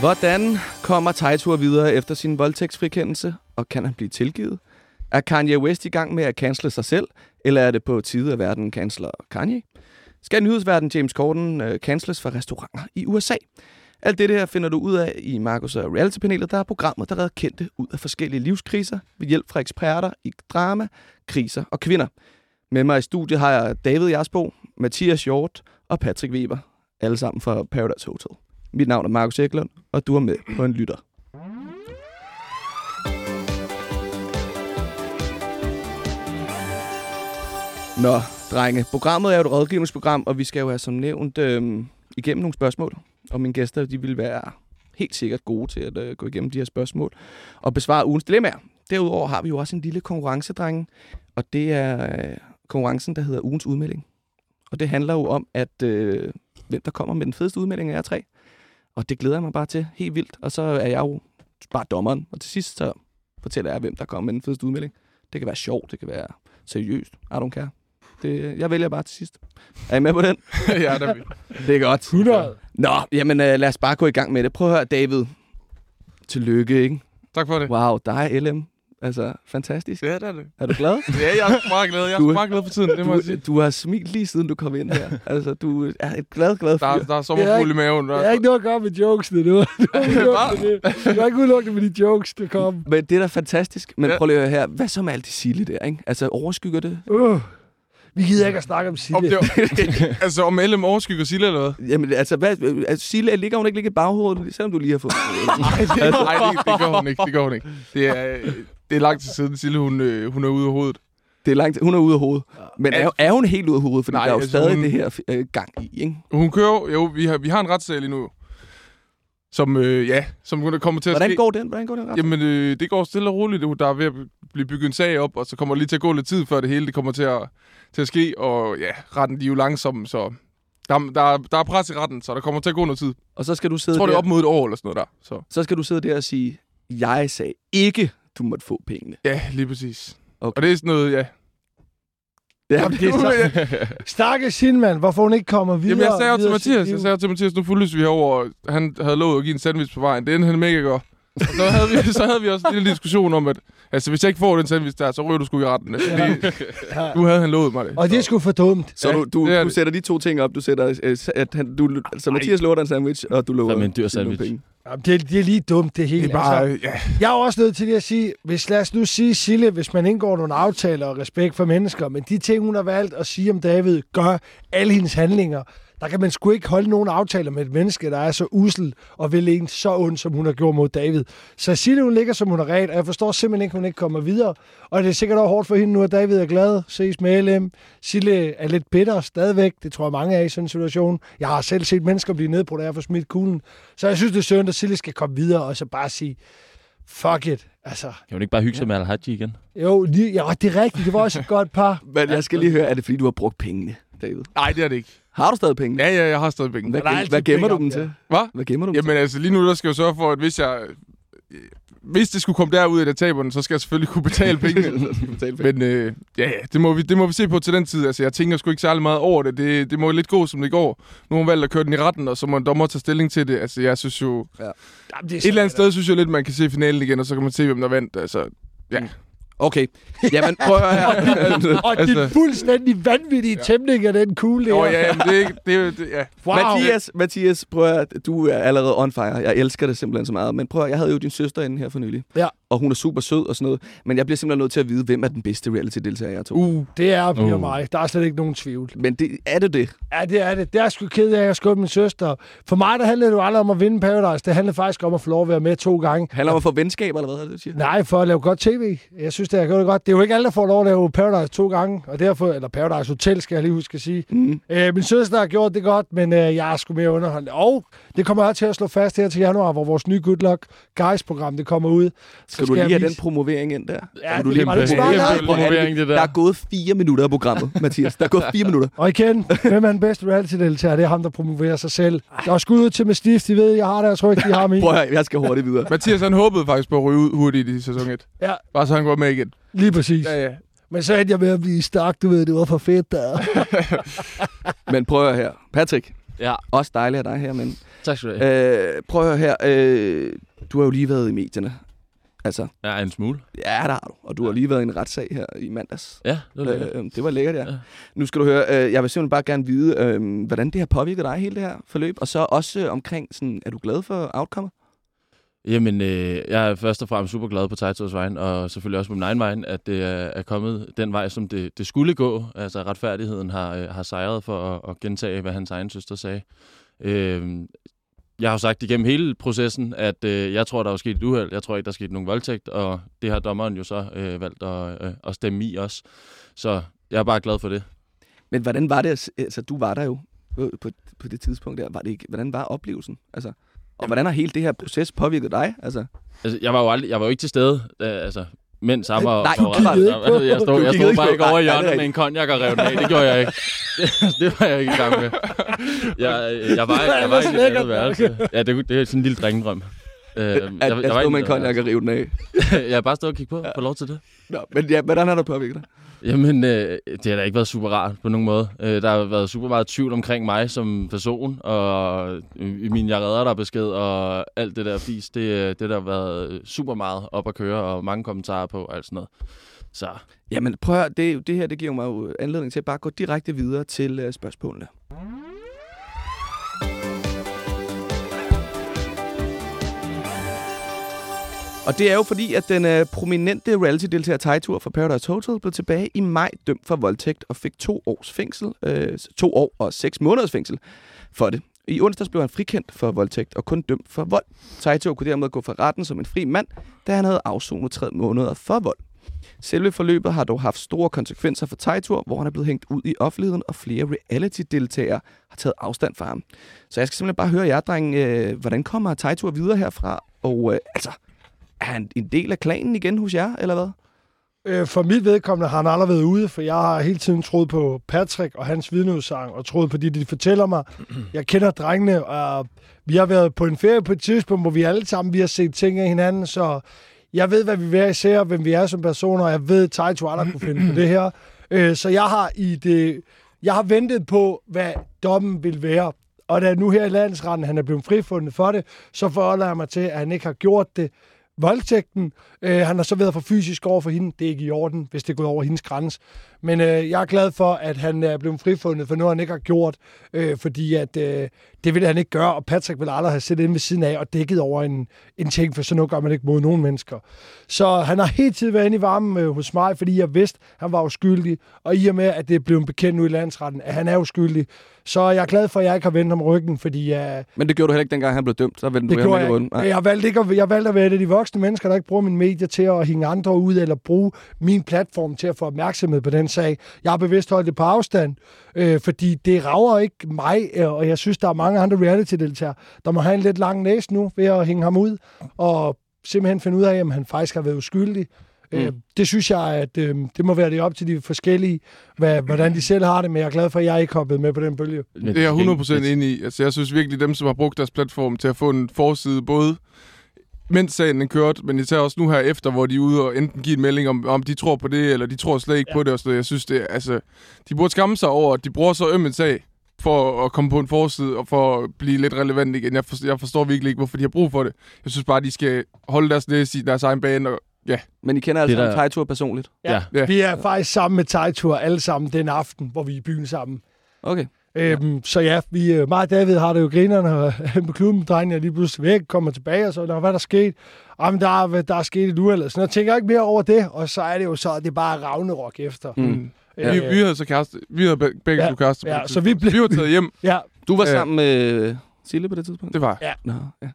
Hvordan kommer Tejtur videre efter sin voldtægtsfrikendelse, og kan han blive tilgivet? Er Kanye West i gang med at cancele sig selv, eller er det på tide, at verden canceler Kanye? Skal nyhedsverden James Corden øh, canceles for restauranter i USA? Alt det her finder du ud af i Markus og Reality-panelet, der er programmet, der redder kendte ud af forskellige livskriser ved hjælp fra eksperter i drama, kriser og kvinder. Med mig i studiet har jeg David Jasbo, Mathias Hjort og Patrick Weber, alle sammen fra Paradise Hotel. Mit navn er Markus Eklund, og du er med på en lytter. Nå, drenge. Programmet er jo et rådgivningsprogram, og vi skal jo have som nævnt øh, igennem nogle spørgsmål. Og mine gæster, de vil være helt sikkert gode til at øh, gå igennem de her spørgsmål og besvare ugens dilemmaer. Derudover har vi jo også en lille konkurrence, drenge, og det er øh, konkurrencen, der hedder ugens udmelding. Og det handler jo om, at øh, hvem der kommer med den fedeste udmelding af jer tre. Og det glæder jeg mig bare til helt vildt. Og så er jeg jo bare dommeren. Og til sidst så fortæller jeg, hvem der kommer med den fedeste udmelding. Det kan være sjovt, det kan være seriøst. I don't care. Det, jeg vælger bare til sidst. Er I med på den? ja, det er vi. Det er godt. 100. Nå, jamen øh, lad os bare gå i gang med det. Prøv at høre, David. Tillykke, ikke? Tak for det. Wow, dig er LM. Altså, fantastisk. Ja, det er det. Er du glad? Ja, jeg er meget glad. Jeg er Du- meget glad for tiden, det må jeg sige. Du, har smilt lige siden du kom ind her. Altså, du er et glad, glad Der, er- fyr. der er sommerfugl i maven. Der Jeg har ikke noget at gøre med jokesene nu. Du har det. Har ikke udelukket med de jokes, der kom. Men det er da fantastisk. Men Ja. prøv lige at høre her. Hvad så med alt det Sille der, ikke? Altså, overskygger det? Uh. Vi gider ikke at snakke om om Sille. det var, altså, om LM overskygger Sille eller hvad? Jamen, altså, hvad, altså Sille, ligger hun ikke ligge i baghovedet, selvom du lige har fået... Nej, det, nej, det, det gør hun ikke. Det gør hun ikke. Det er, det er lang tid siden, Sille, hun, øh, hun er ude af hovedet. det er langt, hun er ude af hovedet. Men er, er hun helt ude af hovedet? Fordi Nej, der er jo altså, stadig hun- det her øh, gang i, ikke? Hun kører jo, vi har, vi har en retssag lige nu, som, øh, ja, som kommer til at Hvordan ske. går den? Hvordan går den ret? Jamen, øh, det går stille og roligt. Der er ved at blive bygget en sag op, og så kommer det lige til at gå lidt tid, før det hele det kommer til at, til at ske. Og ja, retten de er jo langsom, så der, der, der er pres i retten, så der kommer til at gå noget tid. Og så skal du Jeg sidde tror, det der, er op mod et år eller sådan noget der. Så så skal du sidde der og sige, jeg sagde ikke, du måtte få pengene. ja, lige præcis. Okay. Og det er sådan noget, ja. Ja, Jamen, det er så... Stakkes Sinman, hvorfor hun ikke kommer videre. Jamen, jeg sagde jo til Mathias, jeg sagde til Mathias, nu fulgtes vi herover. Han havde lovet at give en sandwich på vejen. Det endte han mega godt. Og så havde, vi, så havde vi også en lille diskussion om, at altså, hvis jeg ikke får den sandwich der, så ryger du sgu i retten. Fordi Ja. nu havde han lovet mig det. Og det er sgu for dumt. Så Ja, du, du, det er du sætter de to ting op. Du sætter, øh, at han, du, altså Mathias lover dig en sandwich, og du lover en dyr sandwich. penge. Jamen, det, det er lige dumt, det hele. Det er bare, Altså, ja. jeg er også nødt til lige at sige, hvis lad os nu sige, Sille, hvis man indgår nogle aftaler og respekt for mennesker, men de ting, hun har valgt at sige om David, gør alle hendes handlinger. Der kan man sgu ikke holde nogen aftaler med et menneske, der er så usel og vil en så ond, som hun har gjort mod David. Så Sille, hun ligger som hun er ret, og jeg forstår simpelthen ikke, at hun ikke kommer videre. Og det er sikkert også hårdt for hende nu, at David er glad, ses med LM. Sille er lidt bitter stadigvæk, det tror jeg mange er i sådan en situation. Jeg har selv set mennesker blive nedbrudt af at få smidt kuglen. Så jeg synes, det er synd, at Sille skal komme videre og så bare sige, fuck it. Altså, Kan hun ikke bare hygge sig med Al-Haji igen? jo, lige, ja, det er rigtigt. Det var også et godt par. Men jeg skal lige høre, er det fordi, du har brugt pengene, David? Nej, det er det ikke. Har du stadig pengene? Ja, ja, jeg har stadig penge. Hvad, gem, hvad gemmer du penge dem til? Hvad? Hvad gemmer du dem Jamen altså, lige nu der skal jeg sørge for, at hvis jeg... Hvis det skulle komme derud, at jeg taber den, så skal jeg selvfølgelig kunne betale til? pengene. Betale penge. Men øh, ja, ja, det må, vi, det må vi se på til den tid. Altså, jeg tænker sgu ikke særlig meget over det. det. Det må lidt gå, som det går. Nu har hun valgt at køre den i retten, og så må en dommer tage stilling til det. Altså, jeg synes jo... Jamen, det Et eller andet sted synes jeg lidt, man kan se finalen igen, og så kan man se, hvem der vandt. Altså, ja. Okay. Jamen, prøv at høre her. Og Altså- din fuldstændig vanvittige tæmning af den kugle. Nå, der. ja, jamen, det er ikke... Det, det, ja. Wow. Mathias, Mathias, prøv at høre, du er allerede on fire. Jeg elsker det simpelthen så meget. Men prøv at høre, jeg havde jo din søster inde her for nylig. Ja. Og hun er super sød og sådan noget. Men jeg bliver simpelthen nødt til at vide, hvem er den bedste reality-deltager, jeg to. Uh, Det er vi og Uh. mig. Der er slet ikke nogen tvivl. Men det, er det det? Ja, det er det. Det er jeg sgu ked af, at jeg skubbe min søster. For mig, der handlede det jo aldrig om at vinde Paradise. Det handlede faktisk om at få lov at være med to gange. Handler om at få venskab, eller hvad det, siger? Nej, for at lave godt tv. Jeg synes, det er godt. godt. Det er jo ikke alle, der får lov at lave Paradise to gange. Og derfor, eller Paradise Hotel, skal jeg lige huske at sige. Mm. Øh, min søster har gjort det godt, men øh, jeg er sgu mere underholdende. Og det kommer jeg til at slå fast her til januar, hvor vores nye Good Luck Guys-program det kommer ud. Så Skal du Skal lige jeg have den promovering ind der? Ja, du det lige det godt. promovering, det der. Der er gået fire minutter af programmet, Mathias. Der er gået fire minutter. Og igen, hvem er den bedste reality-deltager? Det er ham, der promoverer sig selv. Der er skud ud til med Stift, de ved, jeg har det, jeg tror ikke, de har mig. Prøv at høre, jeg skal hurtigt videre. Mathias, han håbede faktisk på at ryge ud hurtigt i sæson 1. Ja. Bare så han går med igen. Lige præcis. Ja, ja. Men så endte jeg med at blive stak, du ved, det var for fedt der. Men prøv her. Patrick, Ja, også dejligt af dig her, men tak skal du have. øh, prøv at høre her. Øh, du har jo lige været i medierne. Altså, Ja, en smule. ja, der har du. Og du har lige været i en retssag her i mandags. Ja, det var lækkert. Øh, det var lækkert, ja. Ja. Nu skal du høre, øh, jeg vil simpelthen bare gerne vide, øh, hvordan det har påvirket dig, hele det her forløb. Og så også øh, omkring, sådan, er du glad for outcome? Jamen, øh, jeg er først og fremmest super glad på Tejtors vejen, og selvfølgelig også på min egen vejen, at det er, er kommet den vej, som det, det skulle gå. Altså, retfærdigheden har, øh, har sejret for at, at gentage, hvad hans egen søster sagde. Øh, jeg har jo sagt igennem hele processen, at øh, jeg tror, der er sket et uheld. Jeg tror ikke, der er sket nogen voldtægt, og det har dommeren jo så øh, valgt at, øh, at stemme i også. Så jeg er bare glad for det. Men hvordan var det, altså du var der jo øh, på, på det tidspunkt der, var det ikke, hvordan var oplevelsen? Altså, og hvordan har hele det her proces påvirket dig? Altså, Altså, jeg var jo, aldrig, jeg var jo ikke til stede, da, altså, mens han var... Nej, du ikke på- Jeg Du stod, jeg stod ikke bare ikke over i hjørnet med en konjak og rev den af. Det gjorde jeg ikke. Det, det var jeg ikke i gang med. Jeg, jeg var, jeg var i et andet værelse. Ja, det, det er sådan en lille drengedrøm. Øh, at, at stå med en konjak og rive den af. Jeg har bare stået og kigget på. Få lov til det. Nå, men ja, hvordan har det påvirket dig? Jamen, øh, det har da ikke været super rart på nogen måde. Øh, der har været super meget tvivl omkring mig som person, og i min jeg redder dig besked, og alt det der fis, det, øh, det der har været super meget op at køre, og mange kommentarer på, og alt sådan noget. Så Jamen prøv at høre, det, det her det giver mig jo anledning til at bare gå direkte videre til uh, spørgsmålene. Og det er jo fordi, at den øh, prominente reality-deltager Tejtur fra Paradise Hotel blev tilbage i maj dømt for voldtægt og fik to års fængsel, øh, to år og seks måneders fængsel for det. I onsdags blev han frikendt for voldtægt og kun dømt for vold. Tejtur kunne dermed gå fra retten som en fri mand, da han havde afsonet tre måneder for vold. Selve forløbet har dog haft store konsekvenser for Tejtur, hvor han er blevet hængt ud i offentligheden, og flere reality-deltagere har taget afstand fra ham. Så jeg skal simpelthen bare høre jer, dreng, øh, hvordan kommer Tejtur videre herfra? Og øh, altså, er han en del af klanen igen hos jer, eller hvad? Øh, For mit vedkommende har han aldrig været ude, for jeg har hele tiden troet på Patrick og hans vidneudsagn, og troet på det, de fortæller mig. Jeg kender drengene, og vi har været på en ferie på et tidspunkt, hvor vi alle sammen vi har set ting af hinanden, så jeg ved, hvad vi vil især, hvem vi er som personer, og jeg ved, at Taito aldrig kunne finde på det her. Øh, Så jeg har i det... Jeg har ventet på, hvad dommen vil være. Og da nu her i landsretten, han er blevet frifundet for det, så forholder jeg mig til, at han ikke har gjort det. Voldtægten, øh, han har så været for fysisk over for hende. Det er ikke i orden, hvis det er gået over hendes grænse. Men øh, jeg er glad for, at han øh, er blevet frifundet for noget, han ikke har gjort. Øh, fordi at øh, det ville han ikke gøre, og Patrick ville aldrig have siddet inde ved siden af og dækket over en, en ting, for sådan noget gør man ikke mod nogen mennesker. Så han har hele tiden været inde i varmen øh, hos mig, fordi jeg vidste, at han var uskyldig. Og i og med, at det er blevet bekendt nu i landsretten, at han er uskyldig, så er jeg glad for, at jeg ikke har vendt ham ryggen, fordi uh, Men det gjorde du heller ikke, dengang han blev dømt. Så vendte det du gjorde jeg ikke. Jeg valgte, ikke at, jeg valgte at være et af de voksne mennesker, der ikke bruger mine medier til at hænge andre ud, eller bruge min platform til at få opmærksomhed på den sag. Jeg har bevidst holdt det på afstand, øh, fordi det rager ikke mig, øh, og jeg synes, der er mange andre reality-deltagere, der må have en lidt lang næse nu ved at hænge ham ud, og simpelthen finde ud af, om han faktisk har været uskyldig. Mm. Øh, det synes jeg, at øh, det må være det op til de forskellige, hvad, hvordan de selv har det, men jeg er glad for, at jeg ikke hoppet med på den bølge. Det er jeg 100% enig i. Altså, jeg synes virkelig, dem, som har brugt deres platform til at få en forside, både mens sagen den kørte, men især også nu her efter, hvor de er ude og enten give en melding om, om de tror på det, eller de tror slet ikke ja. på det. Og sådan noget. Jeg synes, det er, altså, de burde skamme sig over, at de bruger så øm en sag for at komme på en forside og for at blive lidt relevant igen. Jeg forstår, jeg forstår virkelig ikke, hvorfor de har brug for det. Jeg synes bare, de skal holde deres næse i deres egen bane. Og, ja, Men I kender altså Det der... Tejtur personligt. Ja. Ja. Vi er faktisk sammen med Tejtur alle sammen den aften, hvor vi er i byen sammen. Okay. Øhm, så ja, vi, øh, mig og David har det jo grinerne, og på klubben, drengene er lige pludselig væk, kommer tilbage, og så, "Nå, hvad er der sket? Jamen, der er, der er sket et uheld, eller sådan noget. Jeg tænker ikke mere over det, og så er det jo så, at det er bare Ragnarok efter. Mm. ja. Vi, vi havde så kæreste, vi havde be- begge Ja. ja. to kærester. på Ja, så vi blev- vi var taget hjem. Ja, Du var Ja. sammen med Sille på det tidspunkt? Det var Ja. Nå, ja.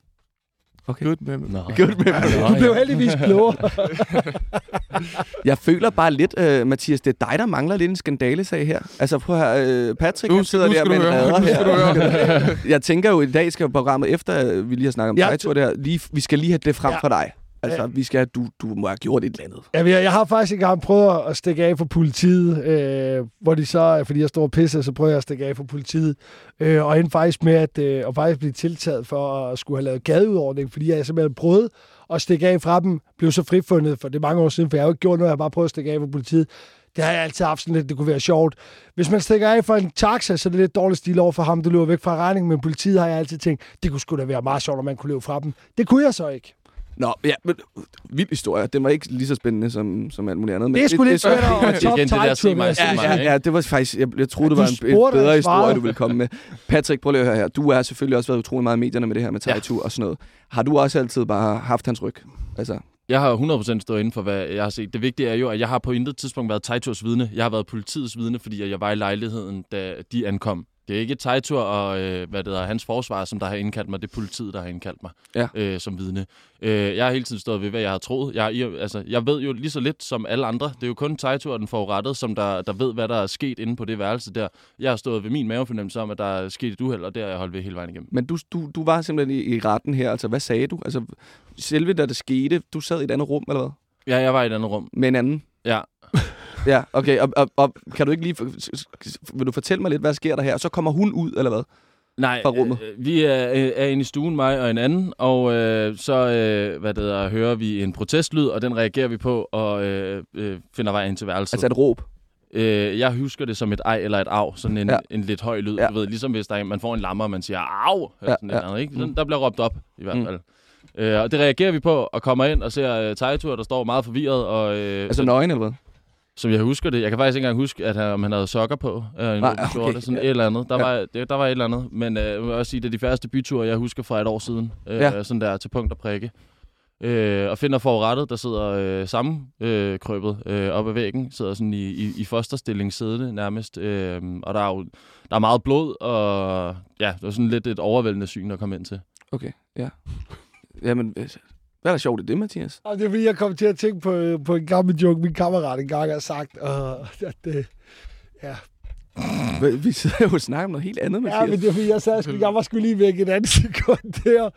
Okay. good med mig. Nå, Godt med mig. du blev heldigvis klogere. Jeg føler bare lidt, uh, Mathias, det er dig, der mangler lidt en skandalesag her. Altså, prøv her, uh, Patrick Nu han sidder nu der med du en du her. Jeg tænker jo, i dag skal programmet, efter øh, vi lige har snakket om Ja. ja. Tejtur der, lige, vi skal lige have det frem Ja. for dig. Altså, vi skal, du, du må have gjort et eller andet. Ja, jeg, jeg har faktisk engang prøvet at stikke af for politiet, øh, hvor de så, fordi jeg står og pisser, så prøver jeg at stikke af for politiet. Øh, og endte faktisk med at, øh, at faktisk blive tiltaget for at skulle have lavet gadeudordning, fordi jeg simpelthen prøvede at stikke af fra dem, blev så frifundet for det er mange år siden, for jeg har jo ikke gjort noget, jeg har bare prøvet at stikke af for politiet. Det har jeg altid haft sådan lidt, det kunne være sjovt. Hvis man stikker af for en taxa, så er det lidt dårligt stil over for ham, du løber væk fra regningen, men politiet har jeg altid tænkt, det kunne sgu da være meget sjovt, om man kunne løbe fra dem. Det kunne jeg så ikke. Nå, ja, men vild historie. Den var ikke lige så spændende som, som alt muligt andet. Men Det er sgu lidt svært det er at top igen det der se mig, Ja, mig, ja, ja, det var faktisk... Jeg, jeg troede, det Ja, var en, en bedre historie, du ville komme med. Patrick, prøv lige at høre her. Du har selvfølgelig også været utrolig meget i medierne med det her med Taitu og sådan noget. Har du også altid bare haft hans ryg? Altså, Jeg har 100% stået inden for, hvad jeg har set. Det vigtige er jo, at jeg har på intet tidspunkt været Taiturs vidne. Jeg har været politiets vidne, fordi jeg var i lejligheden, da de ankom. Det er ikke Taitur og øh, hvad det hedder, hans forsvar, som der har indkaldt mig. Det er politiet, der har indkaldt mig Ja. øh, som vidne. Øh, jeg har hele tiden stået ved, hvad jeg har troet. Jeg, jeg, altså, jeg ved jo lige så lidt som alle andre. Det er jo kun Taitur og den forurettede, som der, der ved, hvad der er sket inde på det værelse der. Jeg har stået ved min mavefornemmelse om, at der er sket et uheld, og det har jeg holdt ved hele vejen igennem. men du, du, du var simpelthen i, i retten her. Altså, hvad sagde du? Altså, selve da det skete, du sad i et andet rum, eller hvad? Ja, jeg var i et andet rum. Med en anden? Ja. Ja, okay. Og, og, og kan du ikke lige... Vil du fortælle mig lidt, hvad sker der her? Og så kommer hun ud, eller hvad? Nej, fra rummet? Øh, vi er, øh, er inde i stuen, mig og en anden, og øh, så øh, hvad det hedder, hører vi en protestlyd, og den reagerer vi på og øh, øh, finder vej ind til værelset. Altså et råb. øh, jeg husker det som et ej eller et af, sådan en, Ja. en lidt høj lyd. Ja. Du ved, ligesom hvis der er, man får en lammer, og man siger au, eller Ja, sådan ja. andet, ikke? Sådan, Mm. Der bliver råbt op, i hvert Mm. fald. Øh, og det reagerer vi på, og kommer ind og ser uh, Taitur, der står meget forvirret, og øh, Altså nøgen, eller hvad? Som jeg husker det. Jeg kan faktisk ikke engang huske, at han, om han havde sokker på. Øh, en Nej, okay, skjorte, sådan ja. et eller andet. Der, Ja. var, det, der var et eller andet. Men øh, jeg vil også sige, det er de første byture, jeg husker fra et år siden. Øh, Ja. Sådan der til punkt og prikke. Øh, og finder forurettet, der sidder øh, sammen øh, krøbet øh, op ad væggen. Sidder sådan i, i, i fosterstilling siddende nærmest. Øh, og der er jo der er meget blod, og ja, det var sådan lidt et overvældende syn at komme ind til. Okay, ja. Jamen, øh, hvad er der sjovt i det, Mathias? Og det er fordi, jeg kom til at tænke på, på en gammel joke, min kammerat engang har sagt. Og at det, ja. Vi- Vi sidder jo og snakker om noget helt andet, ja, Mathias. men det er fordi, jeg, sagde, jeg var skulle lige væk et andet sekund der.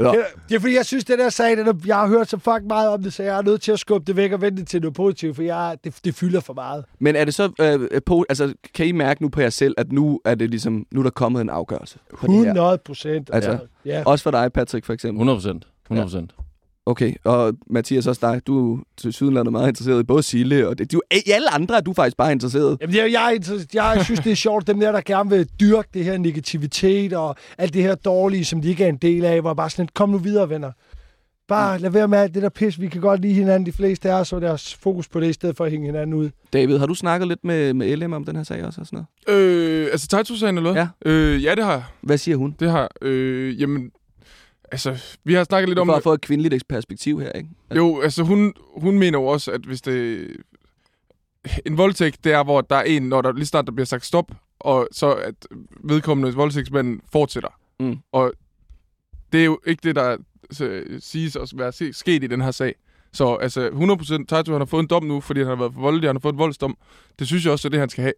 Ja. Det, det er fordi, jeg synes, det der sag, den er, jeg har hørt så fucking meget om det, så jeg er nødt til at skubbe det væk og vente til noget positivt, for jeg, det, det fylder for meget. Men er det så øh, på, altså, kan I mærke nu på jer selv, at nu er det ligesom, nu er der kommet en afgørelse på det her? 100 procent. Altså, ja. Også for dig, Patrick, for eksempel. 100 procent. 100 procent. Okay, og Mathias, også dig. Du er til sydenlandet meget interesseret i både Sille og det. Du, I alle andre er du faktisk bare interesseret. Jamen, jeg, jeg, jeg synes, det er sjovt, dem der, der gerne vil dyrke det her negativitet og alt det her dårlige, som de ikke er en del af, hvor bare sådan, kom nu videre, venner. Bare lad være med alt det der pis. Vi kan godt lide hinanden, de fleste af os, og deres fokus på det, i stedet for at hænge hinanden ud. David, har du snakket lidt med, med LM om den her sag også? Og sådan noget? Øh, altså Taito-sagen eller hvad? Ja. Øh, ja, det har jeg. Hvad siger hun? Det har. Øh, jamen, altså, vi har snakket lidt om... For at få et kvindeligt perspektiv her, ikke? Jo, altså hun, hun mener jo også, at hvis det... En voldtægt, det er, hvor der er en, når der lige snart der bliver sagt stop, og så at vedkommende voldtægtsmand fortsætter. Mm. Og det er jo ikke det, der siges at være sket i den her sag. Så altså 100% Taito, han har fået en dom nu, fordi han har været for voldelig, han har fået en voldsdom. Det synes jeg også er det, han skal have.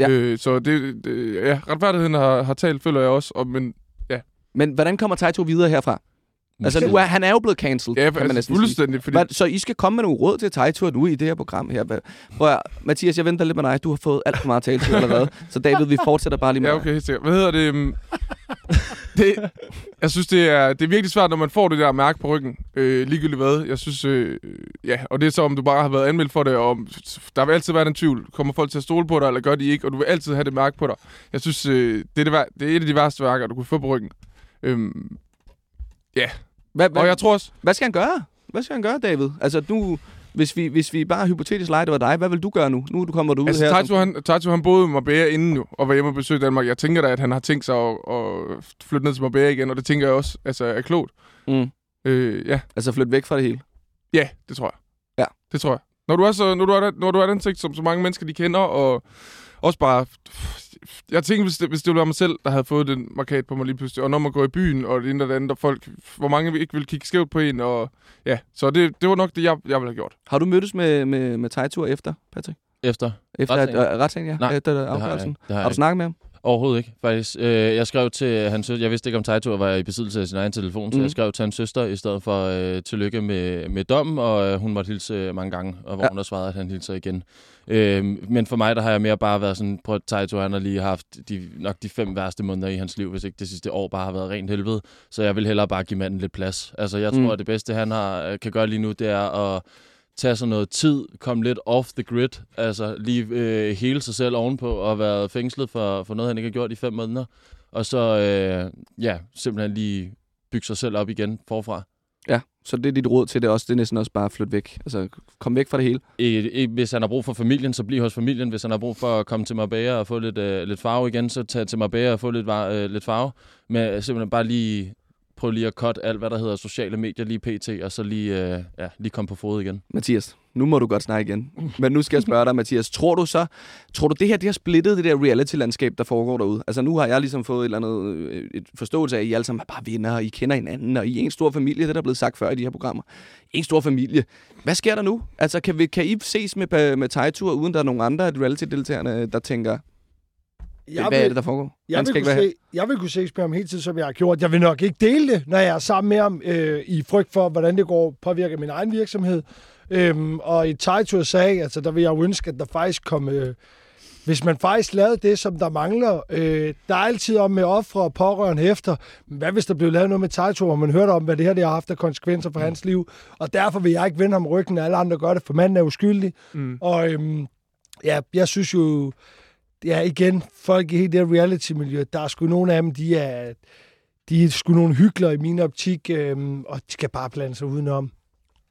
Ja. Øh, så det, det, ja, retfærdigheden har, har talt, føler jeg også. Og, men Men hvordan kommer Taito videre herfra? Altså, nu er, han er jo blevet cancelled, ja, kan man altså, næsten sige. fordi så I skal komme med nogle råd til Taito nu i det her program her. Prøv at, Mathias, jeg venter lidt med dig. Du har fået alt for meget taletid allerede. Så David, vi fortsætter bare lige med Ja, okay, helt sikkert. Hvad hedder det? øhm, det jeg synes, det er, det er virkelig svært, når man får det der mærke på ryggen. Øh, ligegyldigt hvad. Jeg synes, øh, ja, og det er så, om du bare har været anmeldt for det, og der vil altid være den tvivl. Kommer folk til at stole på dig, eller gør de ikke? Og du vil altid have det mærke på dig. Jeg synes, øh, det, er det, det er et af de værste værker, du kunne få på ryggen. Øhm, Hvad, hvad, og jeg tror også, hvad skal han gøre? Hvad skal han gøre, David? Altså, nu, hvis vi, hvis vi bare hypotetisk leger, det var dig, hvad vil du gøre nu? Nu du kommer du ud altså, her. Taito, han, Taito, han boede i Marbella inden nu, og var hjemme og besøgte Danmark. Jeg tænker da, at han har tænkt sig at, at flytte ned til Marbella igen, og det tænker jeg også altså, er klogt. Mm. Øh, ja, Altså, flytte væk fra det hele. Ja, det tror jeg. Ja. Det tror jeg. Når du er, så, når du er, når du er den sigt, som så mange mennesker de kender, og også bare... Jeg tænker, hvis det, hvis det var mig selv, der havde fået den markat på mig lige pludselig, og når man går i byen, og det ene og det andet, og folk, hvor mange ikke vil kigge skævt på en, og ja, så det, det var nok det, jeg, jeg ville have gjort. Har du mødtes med, med, med Taito efter, Patrick? Efter? Efter Retssagen? ja. Nej, Efter Det har jeg afgørelsen? har, Har du snakket med ham? Overhovedet ikke, faktisk. Øh, jeg skrev til hans søster, jeg vidste ikke om Taito var i besiddelse af sin egen telefon, mm. så jeg skrev til hans søster i stedet for øh, tillykke med, med dommen, og øh, hun måtte hilse mange gange, og hvor Ja. hun har svaret, at han hilser igen. Øh, men for mig, der har jeg mere bare været sådan, prøv at Taito, han har lige haft de, nok de fem værste måneder i hans liv, hvis ikke det sidste år bare har været rent helvede, så jeg vil hellere bare give manden lidt plads. Altså, jeg tror, Mm. at det bedste, han har, øh, kan gøre lige nu, det er at tage sig noget tid, komme lidt off the grid, altså lige øh, hele sig selv ovenpå og været fængslet for, for noget, han ikke har gjort i fem måneder. Og så, øh, ja, simpelthen lige bygge sig selv op igen forfra. Ja, så det er dit råd til det også. Det er næsten også bare at flytte væk. Altså, kom væk fra det hele. I, i, hvis han har brug for familien, så bliv hos familien. Hvis han har brug for at komme til Marbella og få lidt, øh, lidt farve igen, så tag til Marbella og få lidt, øh, lidt farve. Men øh, simpelthen bare lige prøve lige at cut alt, hvad der hedder sociale medier lige pt, og så lige, øh, ja, lige komme på fod igen. Mathias, nu må du godt snakke igen. Men nu skal jeg spørge dig, Mathias. Tror du så, tror du det her, det har splittet det der reality-landskab, der foregår derude? Altså nu har jeg ligesom fået et eller andet øh, et forståelse af, at I alle sammen er bare venner, og I kender hinanden, og I er en stor familie, det der er blevet sagt før i de her programmer. En stor familie. Hvad sker der nu? Altså kan, vi, kan I ses med, med Tejtur, uden der er nogen andre reality-deltagerne, der tænker, jeg hvad er vil- det, der foregår? Jeg Han vil, skal ikke være se, jeg vil kunne med ham hele tiden, som jeg har gjort. Jeg vil nok ikke dele det, når jeg er sammen med ham øh, i frygt for, hvordan det går påvirker min egen virksomhed. Øhm, og i Tejturs sag, altså der vil jeg jo ønske, at der faktisk kom... Øh, hvis man faktisk lavede det, som der mangler, øh, der er altid om med ofre og pårørende efter. Men hvad hvis der blev lavet noget med Tejtur, hvor man hørte om, hvad det her det har haft af konsekvenser for hans liv? Og derfor vil jeg ikke vende ham ryggen, alle andre gør det, for manden er uskyldig. Mm. Og øhm, ja, jeg synes jo, ja igen, folk i hele det reality-miljø, der er sgu nogle af dem, de er, de er sgu nogle hyggeler i min optik, øhm, og de skal bare blande sig udenom.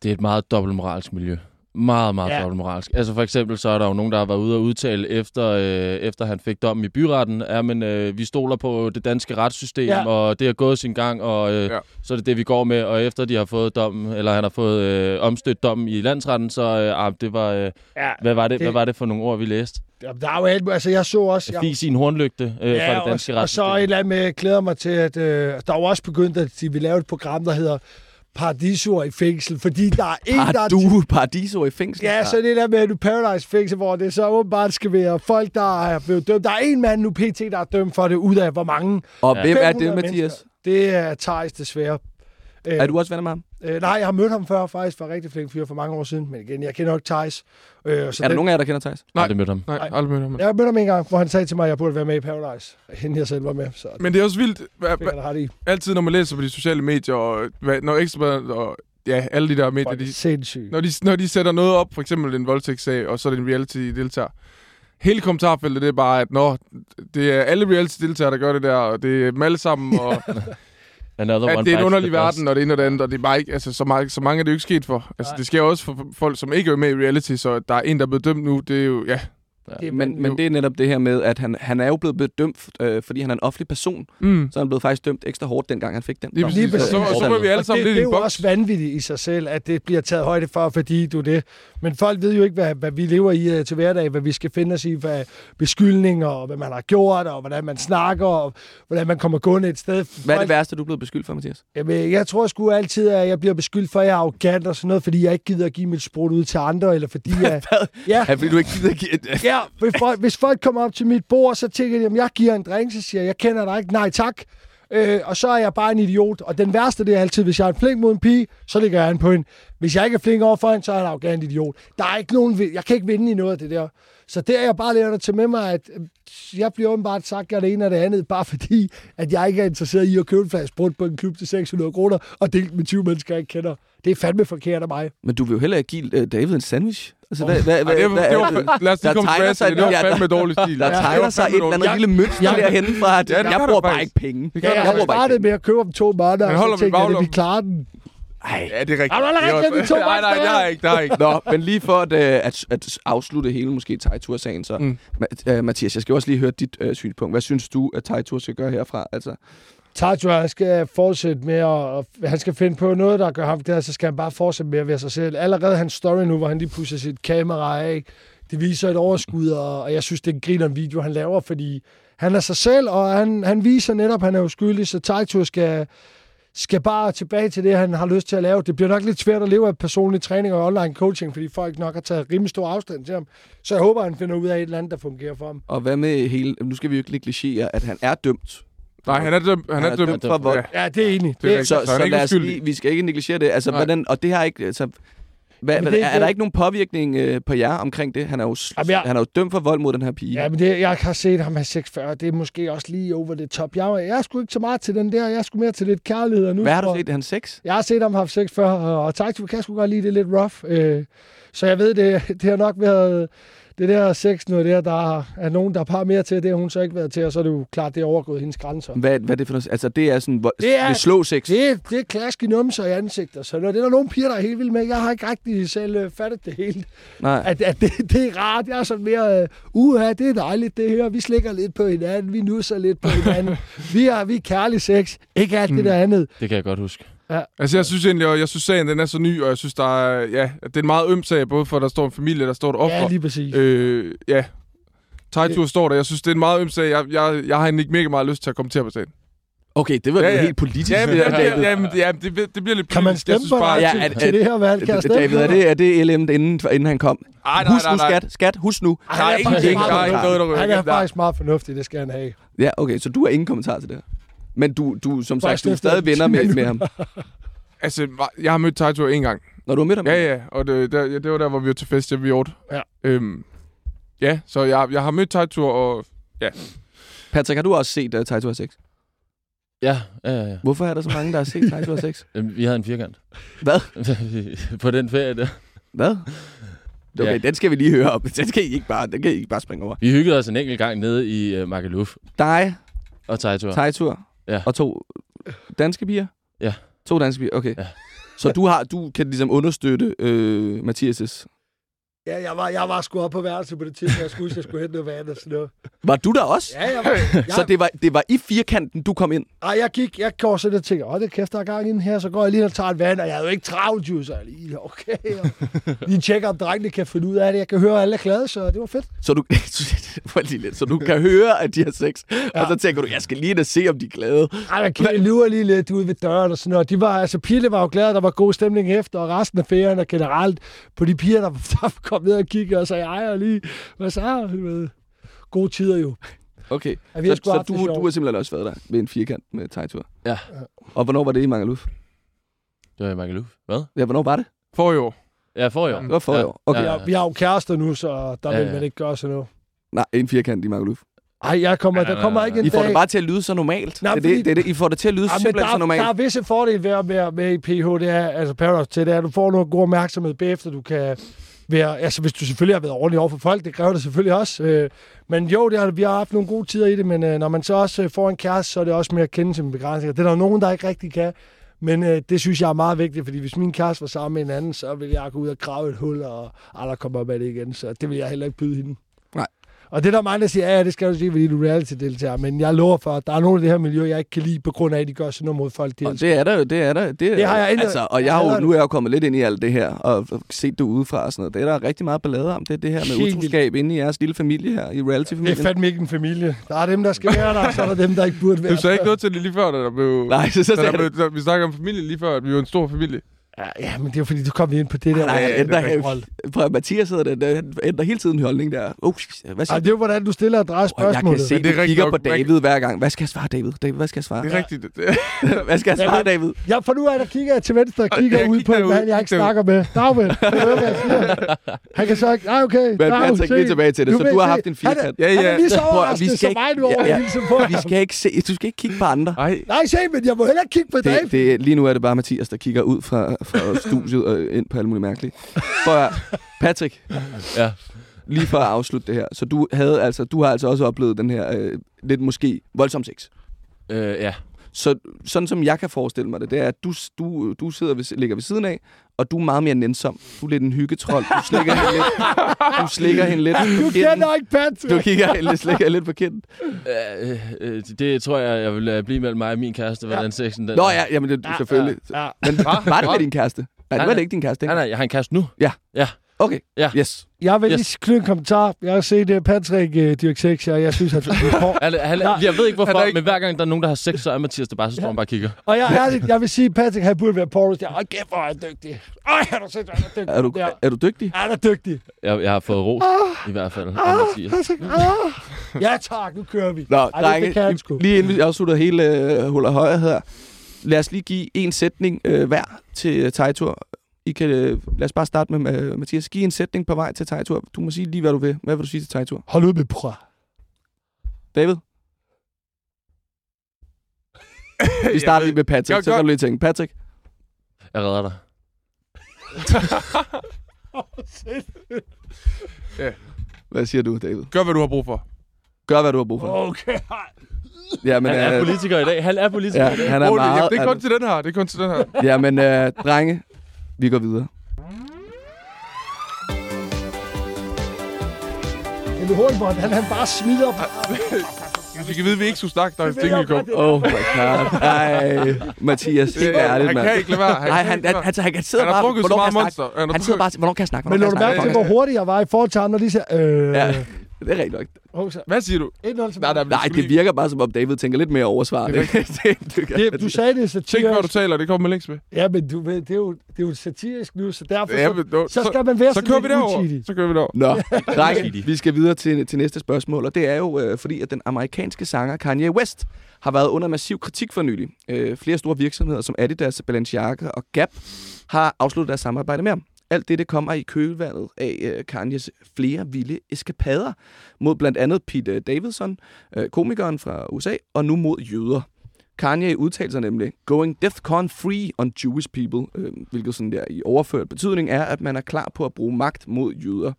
Det er et meget dobbeltmoralsk miljø. Meget, meget Ja. dobbeltmoralsk. Altså for eksempel så er der jo nogen, der har været ude og udtale, efter, øh, efter han fik dommen i byretten, er, men øh, vi stoler på det danske retssystem, Ja. og det har gået sin gang, og øh, Ja. så er det det, vi går med. Og efter de har fået dommen, eller han har fået øh, omstødt dommen i landsretten, så øh, ah, det var, øh, Ja, hvad, var det, det- hvad var det for nogle ord, vi læste? der er jo alt, altså jeg så også... Jeg, Fis i en hornlygte øh, ja, fra det danske og, og retssystem. så et eller andet med, jeg glæder mig til, at øh, der er jo også begyndt, at de vil lave et program, der hedder Paradisor i fængsel, fordi der er en, der Har er du paradiso i fængsel? Ja, så det der med du Paradise Fængsel, hvor det så åbenbart skal være folk, der er blevet dømt. Der er en mand nu, PT, der er dømt for det, ud af hvor mange. Og hvem er 500 det, Mathias? mennesker. Det er Thijs, desværre. Øh, Er du også venner med ham? Øh, nej, jeg har mødt ham før, faktisk, var rigtig flink fyr for mange år siden. Men igen, jeg kender nok Thijs. Øh, så Er der den, nogen af jer, der kender Thijs? Nej. Aldrig mødt ham. Nej, Nej. aldrig mødt ham. Jeg har mødt ham en gang, hvor han sagde til mig, at jeg burde være med i Paradise. Inden jeg selv var med, så Men det er også vildt, i. altid når man læser på de sociale medier, og hvad, når Ekstrabladet og ja, alle de der medier, er de, sindssygt. når, de, når de sætter noget op, for eksempel en voldtægtssag, og så er det en reality-deltager, hele kommentarfeltet det er bare, at nå, det er alle reality-deltagere, der gør det der, og det er dem alle sammen, og Another at one det er en underlig verden, og det ene og det andet, og det er bare ikke, altså, så, mange, så mange er det jo ikke sket for. Altså, Nej. det sker også for folk, som ikke er med i reality, så der er en, der er blevet dømt nu, det er jo, ja, Det Men, men det er netop det her med, at han, han er jo blevet bedømt, øh, fordi han er en offentlig person. mm. Så er han blevet faktisk dømt ekstra hårdt, dengang han fik den. Lige præcis. Og så, og så må vi alle Og sammen det, lidt det er jo også vanvittigt i sig selv, at det bliver taget højde for, fordi du er det. Men folk ved jo ikke, hvad, hvad vi lever i uh, til hverdag, hvad vi skal finde os i, hvad beskyldninger, og hvad man har gjort, og hvordan man snakker, og hvordan man kommer gående et sted. Hvad er Folk- det værste, du er blevet beskyldt for, Mathias? Jamen, jeg tror sgu altid, at jeg bliver beskyldt for, at jeg er arrogant og sådan noget, fordi jeg ikke gider at give mit sprut ud til andre, eller fordi jeg... ja, Ja, fordi du ikke gider give ja hvis, folk, hvis folk kommer op til mit bord, så tænker de, at jeg giver en drink, så siger jeg, jeg kender dig ikke, nej tak. Øh, og så er jeg bare en idiot. Og den værste, det er altid, hvis jeg er flink mod en pige, så ligger jeg an på hende. Hvis jeg ikke er flink overfor hende, så er jeg en arrogant idiot. Der er ikke nogen... Jeg kan ikke vinde i noget af det der. Så det er jeg bare lært at tage med mig, at øh, jeg bliver åbenbart sagt, at jeg er det ene og det andet, bare fordi, at jeg ikke er interesseret i at købe en flaske sprut på en klub til 600 kroner, og dele med 20 mennesker, jeg ikke kender. Det er fandme forkert af mig. Men du vil jo heller ikke give øh, David en sandwich. Altså, hvad, hvad, Ej, hvad, det, hvad, var, det er det? var, lad os lige Der komme tilbage til det. Det et- var ja, fandme dårlig stil. Der tegner sig et eller andet lille mønster Jeg- derhen fra, at Ja, jeg der bruger bare ikke penge. Ja, jeg der bruger bare ikke med at købe om to måneder, og holder så vi tænkte jeg, at vi klarer den. Ej. Ja, det er rigtigt. Har du allerede er de to Nej, nej, har jeg ikke. Har jeg ikke. Nå, men lige for at, øh, at, at afslutte hele måske Tejtur-sagen, så Mm. Ma- øh, Mathias, jeg skal også lige høre dit øh, synspunkt. Hvad synes du, at Tejtur skal gøre herfra? Altså, Tajo, skal fortsætte med at, han skal finde på noget, der gør ham glad, så skal han bare fortsætte med at være sig selv. Allerede hans story nu, hvor han lige pusser sit kamera af, det viser et overskud, og, jeg synes, det er en griner en video, han laver, fordi han er sig selv, og han, han viser netop, at han er uskyldig, så Taito skal, skal bare tilbage til det, han har lyst til at lave. Det bliver nok lidt svært at leve af personlig træning og online coaching, fordi folk nok har taget rimelig stor afstand til ham. Så jeg håber, han finder ud af et eller andet, der fungerer for ham. Og hvad med hele... Nu skal vi jo ikke negligere, at han er dømt. Nej, han er dømt. Han, er dømt. for vold. Ja. Ja, det er enig. Det er. Så, Så er så lad os lige, vi skal ikke negligere det. Altså, hvordan, og det har ikke... Altså, hvad, det er er, ikke- der ikke nogen påvirkning øh, på jer omkring det? Han er, jo, Jamen, jeg- han er jo dømt for vold mod den her pige. ja, men det, jeg har set ham have 640. Det er måske også lige over det top. Jeg, jeg er sgu ikke så meget til den der. Jeg er sgu mere til lidt kærlighed. Nu Hvad har du set? Han sex? Jeg har set ham have 640, og Taito kan sgu godt lide det lidt rough. Øh, så jeg ved, det, det har nok været det der sex noget der, der er nogen, der par mere til. Det har hun så ikke været til, og så er det jo klart, det er overgået hendes grænser. Hvad, hvad er det for noget? Altså, det er sådan... Vold, Det er- det slå sex. Det, er- det er klask i numser i ansigter, så det er der nogle piger, der er helt vilde med. Jeg har ikke rigtig selv øh, fattet det hele. Nej. At, at det, det er rart. Jeg er sådan mere, øh, uha, det er dejligt det her. Vi slikker lidt på hinanden, vi nusser lidt på hinanden. vi har vi er kærlig sex, ikke alt det der andet. Det kan jeg godt huske. Altså, jeg synes egentlig, og jeg synes, sagen den er så ny, og jeg synes, der er, ja, det er en meget øm sag, både for, at der står en familie, der står et offer. Ja, lige præcis. Øh, ja. Tejtur står der. Jeg synes, det er en meget øm sag. Jeg, jeg, jeg har egentlig ikke mega meget lyst til at kommentere på sagen. Okay, det var Ja, ja, ja. helt politisk. Ja, men, det ja, ja, ja, men, ja, det, det, bliver lidt Kan man stemme synes på dig bare, ja, Ja, til, er- til det her valg? Kan David, er det, er det LM, inden, inden han kom? Ej, nej, Husk nej, nu, nej. skat. Skat, husk nu. Ej, Der er ikke er noget, der rykker. Han er faktisk meget fornuftig, det skal han have. Ja, okay, så du har ingen kommentar til det her. Men du, du som sagt, du er stadig venner med, med ham. Altså, jeg har mødt Tejtur en gang. Når du har mødt ham? Ja, ja, og det, der, ja, det var der, hvor vi var til fest hjemme i Hjort. Ja. Øhm, ja, så jeg, jeg har mødt Tejtur, og Patrick, har du også set uh, Taito har sex? Ja, ja, ja. ja. Hvorfor er der så mange, der har set Taito har sex? Jamen, Vi havde en firkant. Hvad? på den ferie der. Hvad? Okay, Ja. den skal vi lige høre op. Den skal I ikke bare, den kan I ikke bare springe over. Vi hyggede os en enkelt gang nede i uh, Magaluf Dig, og Tejtur. Taito Ja. og to danske piger? Ja. To danske piger, okay. Ja. Så du, har, du kan ligesom understøtte øh, Mathias' Ja, jeg var, jeg var sgu oppe på værelset på det tidspunkt. Jeg skulle huske, jeg skulle hente noget vand og sådan noget. Var du der også? Ja, jeg var. Jeg, Så det var, det var i firkanten, du kom ind? Ej, jeg gik, jeg går så og tænker, åh, det er kæft, der er gang i den her, så går jeg lige og tager et vand, og jeg havde jo ikke travlt, jo, så jeg lige, okay, og lige tjekker, om drengene kan finde ud af det. Jeg kan høre, at alle er glade, så det var fedt. Så du, lige lidt. så du kan høre, at de har sex, ja. og så tænker du, jeg skal lige ind og se, om de er glade. Ej, jeg kigger lurer lige lidt ude ved døren og sådan noget. De var, altså, pigerne var jo glade, der var god stemning efter, og resten af ferien og generelt på de piger, der, der kom ned og kiggede og sagde, ej, og lige, hvad så? Ved, Gode tider jo. Okay, Ja, så, så du, du har simpelthen også været der ved en firkant med Tejtur? Ja. Og hvornår var det i Mangaluf? Det var i Magaluf. Hvad? Ja, hvornår var det? For i år. Ja, for i år. Det var for i Ja. år. Okay. Vi Ja. har, vi har jo kærester nu, så der Ja, vil ja. man ikke gøre sådan noget. Nej, en firkant i Mangaluf. Ej, jeg kommer, der kommer ikke en I får dag... det bare til at lyde så normalt. Nej, det, er fordi- det, det, det, I får det til at lyde Ja, simpelthen der, så normalt. der er visse fordele ved at være med i PH, det er, altså Paradise til, det er, at du får noget god opmærksomhed bagefter, du kan være, altså hvis du selvfølgelig har været ordentlig over for folk, det kræver det selvfølgelig også, øh, men jo, det har, vi har haft nogle gode tider i det, men øh, når man så også øh, får en kæreste, så er det også mere at kende sine begrænsninger. Det er der nogen, der ikke rigtig kan, men øh, det synes jeg er meget vigtigt, fordi hvis min kæreste var sammen med en anden, så ville jeg gå ud og grave et hul, og aldrig komme op af det igen, så det vil jeg heller ikke byde hende. Og det er der mange, der siger, ja, det skal du sige, fordi du er reality-deltager. Men jeg lover for, at der er nogle af det her miljø, jeg ikke kan lide, på grund af, at de gør sådan noget mod folk. De Og elsker. det er der jo, det er der. Det, Det har jeg ændret- altså, Og jeg jeg har jo, nu er jeg jo kommet lidt ind i alt det her, og set det udefra og sådan noget. Det er der rigtig meget ballade om. Det er det her med Helt utroskab inde i jeres lille familie her, i Det er reality-familien. fandme ikke en familie. Der er dem, der skal være der, og så er der dem, der ikke burde være Du sagde ikke noget til det lige før, da der blev... Nej, så, så da der blev, vi snakkede om familie lige før, at vi var en stor familie. Ja, ja, men det er jo fordi, du kom ind på det der. Nej, med- jeg ændrer, det er at Mathias sidder der, der han ændrer hele tiden holdning der. Uh, hvad Ej, siger det er jo, hvordan du stiller og drejer Og jeg kan spørgsmålet. se, Men det er du rigtigt kigger nok. på Man- David hver gang. Hvad skal jeg svare, David? David, hvad skal jeg svare? Det er rigtigt. Det, hvad skal jeg svare, Jamen, David? Jeg får nu af, der kigger jeg til venstre og kigger jeg ud kigger på en mand, jeg ikke snakker med. Jeg siger? Han kan så ikke, nej okay. Men Patrick, se. lige tilbage til det. Så du har jeg haft en Han er- firkant. ja, Han er ja. lige så vi overrasket skal som ikke- mig nu over ja, ja. at hilse på Vi ham. skal ikke se, du skal ikke kigge på andre. Ej, Nej, se, men jeg må heller ikke kigge på. Det, det, lige nu er det bare Mathias, der kigger ud fra, fra studiet og ind på alt muligt mærkeligt. For Patrick, Ja. lige for at afslutte det her. Så du, havde altså, du har altså også oplevet den her øh, lidt måske voldsom sex. Øh, ja. Så sådan som jeg kan forestille mig det, det er, at du, du, du sidder ved, ligger ved siden af, og du er meget mere nænsom. Du er lidt en hyggetrold. Du slikker hende lidt, du slikker hende lidt på Du kinden. ikke Patrick. Du kigger hende, slikker hende lidt på kinden. Øh, øh, det tror jeg, jeg vil øh, blive mellem mig og min kæreste, hvordan sexen den Nå er. ja, jamen det, Ja, selvfølgelig. Ja, ja. Men var det med din kæreste? Nej, det Nej, var det nej. ikke din kæreste. Nej, nej, jeg har en kæreste nu. Ja. Ja. Okay, Ja. yes. Jeg vil Yes. lige knytte en kommentar. Jeg har set uh, Patrick uh, dyrke sex, og jeg synes, han blive hård. Han, han, Ja. jeg ved ikke hvorfor, er ikke- men hver gang der er nogen, der har sex, så er Mathias der bare, så står han bare og kigger. Og jeg, ærligt, jeg vil sige, at Patrick, han burde være porno. Åh, kæft, hvor er han dygtig. Ej, han er sindssygt, han er dygtig. Er du, Ja. er du dygtig? Er dygtig. Jeg, jeg har fået ros, i hvert fald, af Mathias. Ah. Ja, tak, nu kører vi. Nå, Ej, det- det drenge, kan lige- inden vi afslutter hele øh, hul og højre her. Lad os lige give en sætning øh, hver til øh, Tejtur. I kan, øh, lad os bare starte med øh, Mathias. Giv en sætning på vej til Tejtur. Du må sige lige, hvad du vil. Hvad vil du sige til Tejtur? Hold ud med prøv. David? Vi starter lige med Patrick, Godt, så kan du lige tænke. Patrick? Jeg redder dig. Hvad siger du, David? Gør, hvad du har brug for. Gør, hvad du har brug for. Okay. Ja, men, Han er øh, politiker i dag. Han er politiker ja, i dag. han er Rolig, meget... det er kun til den her. Det er kun til den her. Ja, men øh, drenge, vi går videre. Men du Hornbånd, han, han bare smider op. Vi kan vide, at vi ikke skulle snakke, er jeg Stinkel kom. Oh my god. Ej, Mathias, helt ærligt, Han mand. kan ikke lade være. Nej, han, ikke lade han, være. han, han, han sidder Han har bare... drukket så meget monster. Han Han sidder bare hvornår kan jeg snakke? Men kan du mærke til, hvor hurtigt jeg var i forhold til ham, når de siger, øh... Ja, det er rigtigt nok. Så Hvad siger du? 1-0 til Nej, der, Nej, det virker bare som om David tænker lidt mere over svaret. Det Det, det, det, du sagde det Tænk, satirisk. hvad du taler. Det kommer med længst med. Ja, men du ved, det er jo, det er jo satirisk nu, så derfor Ja, så, men, nu- så skal man være så sådan kører vi derover. utidig. Så kører vi derover. Nå, drenge, vi skal videre til, til næste spørgsmål, og det er jo øh, fordi, at den amerikanske sanger Kanye West har været under massiv kritik for nylig. Øh, flere store virksomheder som Adidas, Balenciaga og Gap har afsluttet deres samarbejde med ham. Alt det, det kommer i kølvandet af øh, Kanyes flere vilde eskapader mod blandt andet Pete øh, Davidson, øh, komikeren fra USA, og nu mod jøder. Kanye udtalte sig nemlig, going DEFCON free on Jewish people, øh, hvilket sådan der i overført betydning er, at man er klar på at bruge magt mod jøder.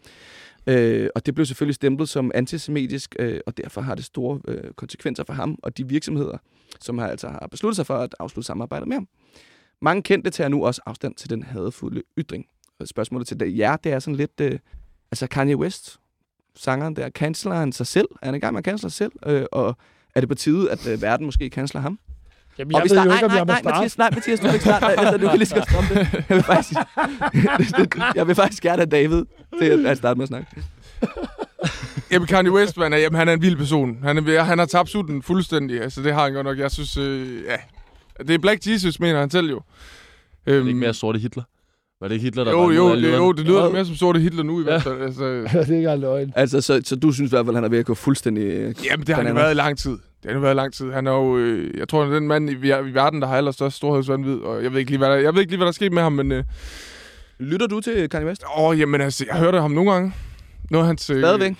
Øh, og det blev selvfølgelig stemplet som antisemitisk, øh, og derfor har det store øh, konsekvenser for ham og de virksomheder, som har, altså har besluttet sig for at afslutte samarbejdet med ham. Mange kendte tager nu også afstand til den hadefulde ytring. Og spørgsmålet til det, jer, det er sådan lidt... Øh, altså Kanye West, sangeren der, kansler han sig selv? Er han i gang med at kansle sig selv? Øh, og er det på tide, at øh, verden måske kansler ham? Jamen, Og jeg vi ved starter- jo ikke, om nej, jeg må starte. Mathias, nej, Mathias, du kan ikke starte. Altså, du kan lige godt stoppe det. Jeg vil faktisk, jeg vil faktisk gerne have David til at, at starte med at snakke. Jamen, Kanye West, man, er, jamen, han er en vild person. Han, er, han har tabt sutten fuldstændig. Altså, det har han godt nok. Jeg synes, øh, ja. Det er Black Jesus, mener han selv jo. Er Øhm, det ikke mere sorte Hitler? Var det Hitler, der jo, var jo, det, jo, det lyder mere som sorte Hitler nu i hvert fald. Altså, det er ikke engang løgn. Altså, så, så du synes i hvert fald, han er ved at gå fuldstændig... øh, jamen, det har han jo været i lang tid. Det har jo været lang tid. Han er jo, øh, jeg tror, han er den mand i, i verden, der har allerstørst storhedsvandvid. Og jeg ved ikke lige, hvad der, jeg ved ikke lige, hvad der er sket med ham, men... Øh, Lytter du til Kanye West? åh, jamen altså, jeg hørte ham nogle gange. Noget af hans... Øh, Stadigvæk?